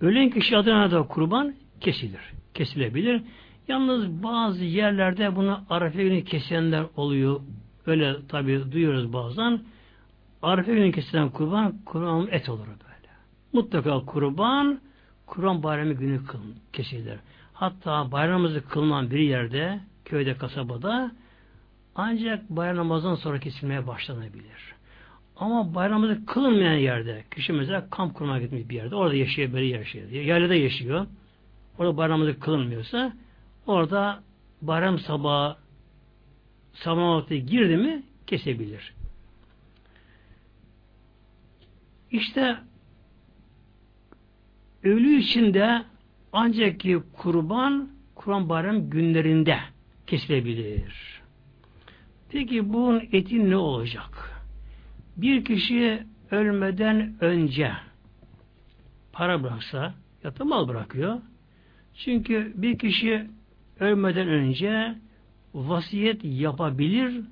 [SPEAKER 1] Ölen kişi adına da kurban kesilir. Kesilebilir. Yalnız bazı yerlerde bunu Arafa günü kesenler oluyor. Öyle tabi duyuyoruz bazen. Arife günü kesilen kurban, kurban et olur böyle. Mutlaka kurban, kurban bayramı günü kesilir. Hatta bayramımızı kılınan bir yerde, köyde, kasabada ancak bayram namazından sonra kesilmeye başlanabilir. Ama bayramımızı kılınmayan yerde, kişi mesela kamp kurmaya gitmiş bir yerde, orada yaşıyor, böyle yaşıyor. Yaylada yaşıyor. Orada bayramımızı kılınmıyorsa, orada bayram sabahı sabah girdi mi kesebilir. İşte ölü için de ancak ki kurban Kurban bayram günlerinde kesilebilir. Peki bunun eti ne olacak? Bir kişi ölmeden önce para bıraksa ya mal bırakıyor. Çünkü bir kişi ölmeden önce vasiyet yapabilir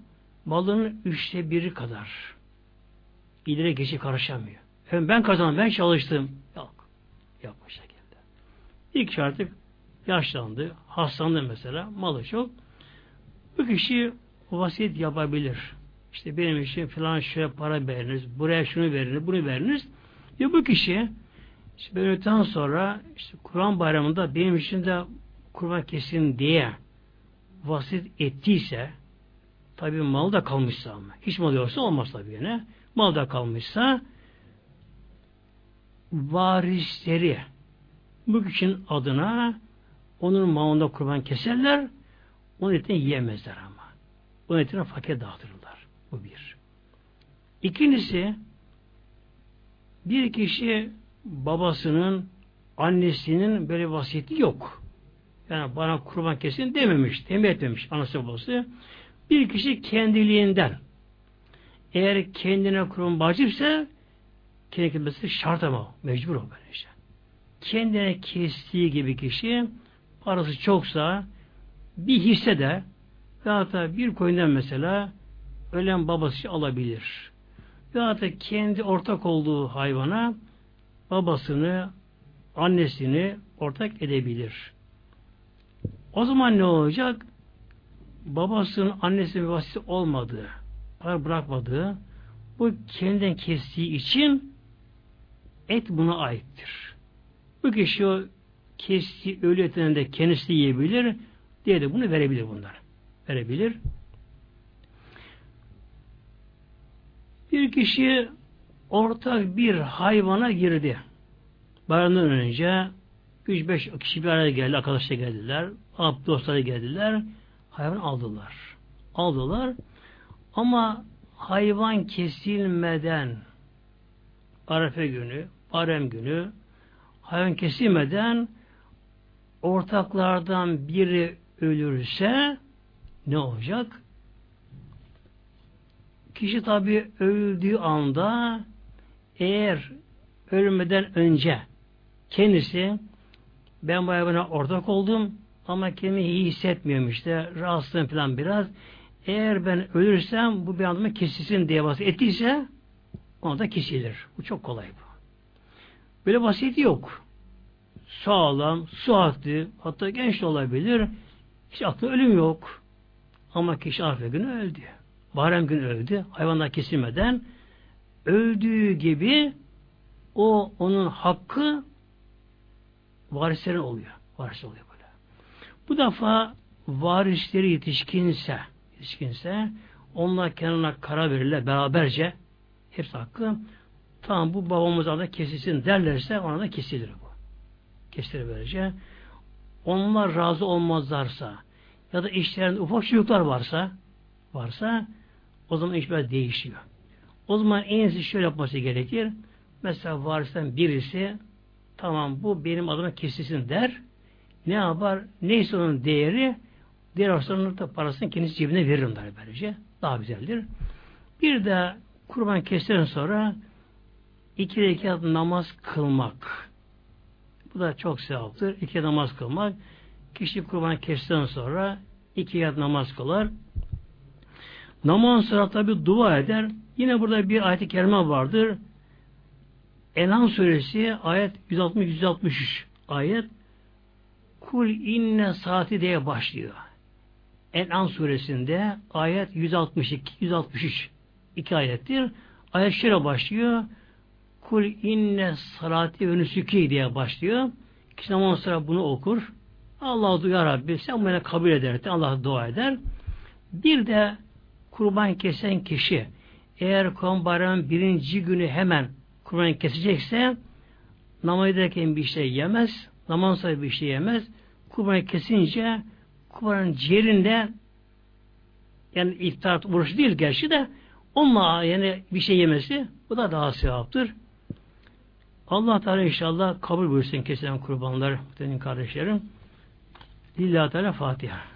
[SPEAKER 1] malının üçte biri kadar. İleri kişi karışamıyor. Hem ben kazandım, ben çalıştım. Yok. Bu şekilde. İlk şartı yaşlandı, hastalandı mesela, malı çok. Bu kişi vasiyet yapabilir. İşte benim için falan şöyle para veriniz, buraya şunu veriniz, bunu veriniz. Ve bu kişi işte böyleden sonra işte Kur'an bayramında benim için de kurban kesin diye vasiyet ettiyse tabi mal da kalmışsa ama hiç mal yoksa olmaz tabi yine mal da kalmışsa varisleri bu kişinin adına onun malında kurban keserler onun etini yiyemezler ama. Onun etini fakir dağıtırlar. Bu bir. İkincisi bir kişi babasının annesinin böyle vasiyeti yok. Yani bana kurban kesin dememiş, temin etmemiş anası babası. Bir kişi kendiliğinden eğer kendine kurban vacipse kendi kesmesi şart ama mecbur o böyle işte. Kendine kestiği gibi kişi parası çoksa bir hisse de veya da bir koyundan mesela ölen babası alabilir. Veya da kendi ortak olduğu hayvana babasını, annesini ortak edebilir. O zaman ne olacak? Babasının annesinin vasisi olmadığı, para bırakmadığı, bu kendinden kestiği için et buna aittir. Bu kişi o kestiği ölü etinden de kendisi yiyebilir, diye de bunu verebilir bunlar. Verebilir. Bir kişi ortak bir hayvana girdi. Bayramdan önce 3-5 kişi bir araya geldi, arkadaşlar geldiler, dostları geldiler, hayvan aldılar. Aldılar ama hayvan kesilmeden Arefe günü, Barem günü hayvan kesilmeden ortaklardan biri ölürse ne olacak? Kişi tabi öldüğü anda eğer ölmeden önce kendisi ben bu hayvana ortak oldum ama kendimi iyi hissetmiyorum işte rahatsızlığım falan biraz eğer ben ölürsem bu bir anlamda kesilsin diye vasiyet ettiyse ona da kesilir. Bu çok kolay bu. Böyle vasiyeti yok. Sağlam, sıhhatli, hatta genç de olabilir. Hiç aklı ölüm yok. Ama kişi Arife günü öldü. Bayram günü öldü. Hayvanlar kesilmeden öldüğü gibi o onun hakkı varislerin oluyor. Varis oluyor böyle. Bu defa varisleri yetişkinse yetişkinse onlar kenarına karar verirler beraberce hepsi hakkı tamam bu babamız da kesilsin derlerse ona da kesilir bu. Kesilir böylece. Onlar razı olmazlarsa ya da işlerinde ufak çocuklar varsa varsa o zaman iş biraz değişiyor. O zaman en iyisi şöyle yapması gerekir. Mesela varisten birisi tamam bu benim adıma kesilsin der. Ne yapar? Neyse onun değeri diğer hastaların da parasını kendisi cebine veririm der böylece. Daha güzeldir. Bir de kurban kestiren sonra iki rekat namaz kılmak. Bu da çok sevaptır. İki namaz kılmak. Kişi kurban kestikten sonra iki yat namaz kılar. Namaz sonra tabi dua eder. Yine burada bir ayet-i kerime vardır. Enam suresi ayet 160-163 ayet Kul inne saati diye başlıyor. En'am suresinde ayet 162-163 iki ayettir. Ayet şöyle başlıyor. Kul inne salati ve nüsüki diye başlıyor. Kişi namaz sonra bunu okur. Allah duyar Rabbi sen beni kabul eder. Allah dua eder. Bir de kurban kesen kişi eğer kurban birinci günü hemen kurban kesecekse namaz ederken bir şey yemez. Namaz sonra bir şey yemez. Kurban kesince kurbanın ciğerinde yani iftar oruç değil gerçi de onunla yani bir şey yemesi bu da daha sevaptır. Allah Teala inşallah kabul buyursun kesilen kurbanlar, senin kardeşlerim. Lillahi Teala Fatiha.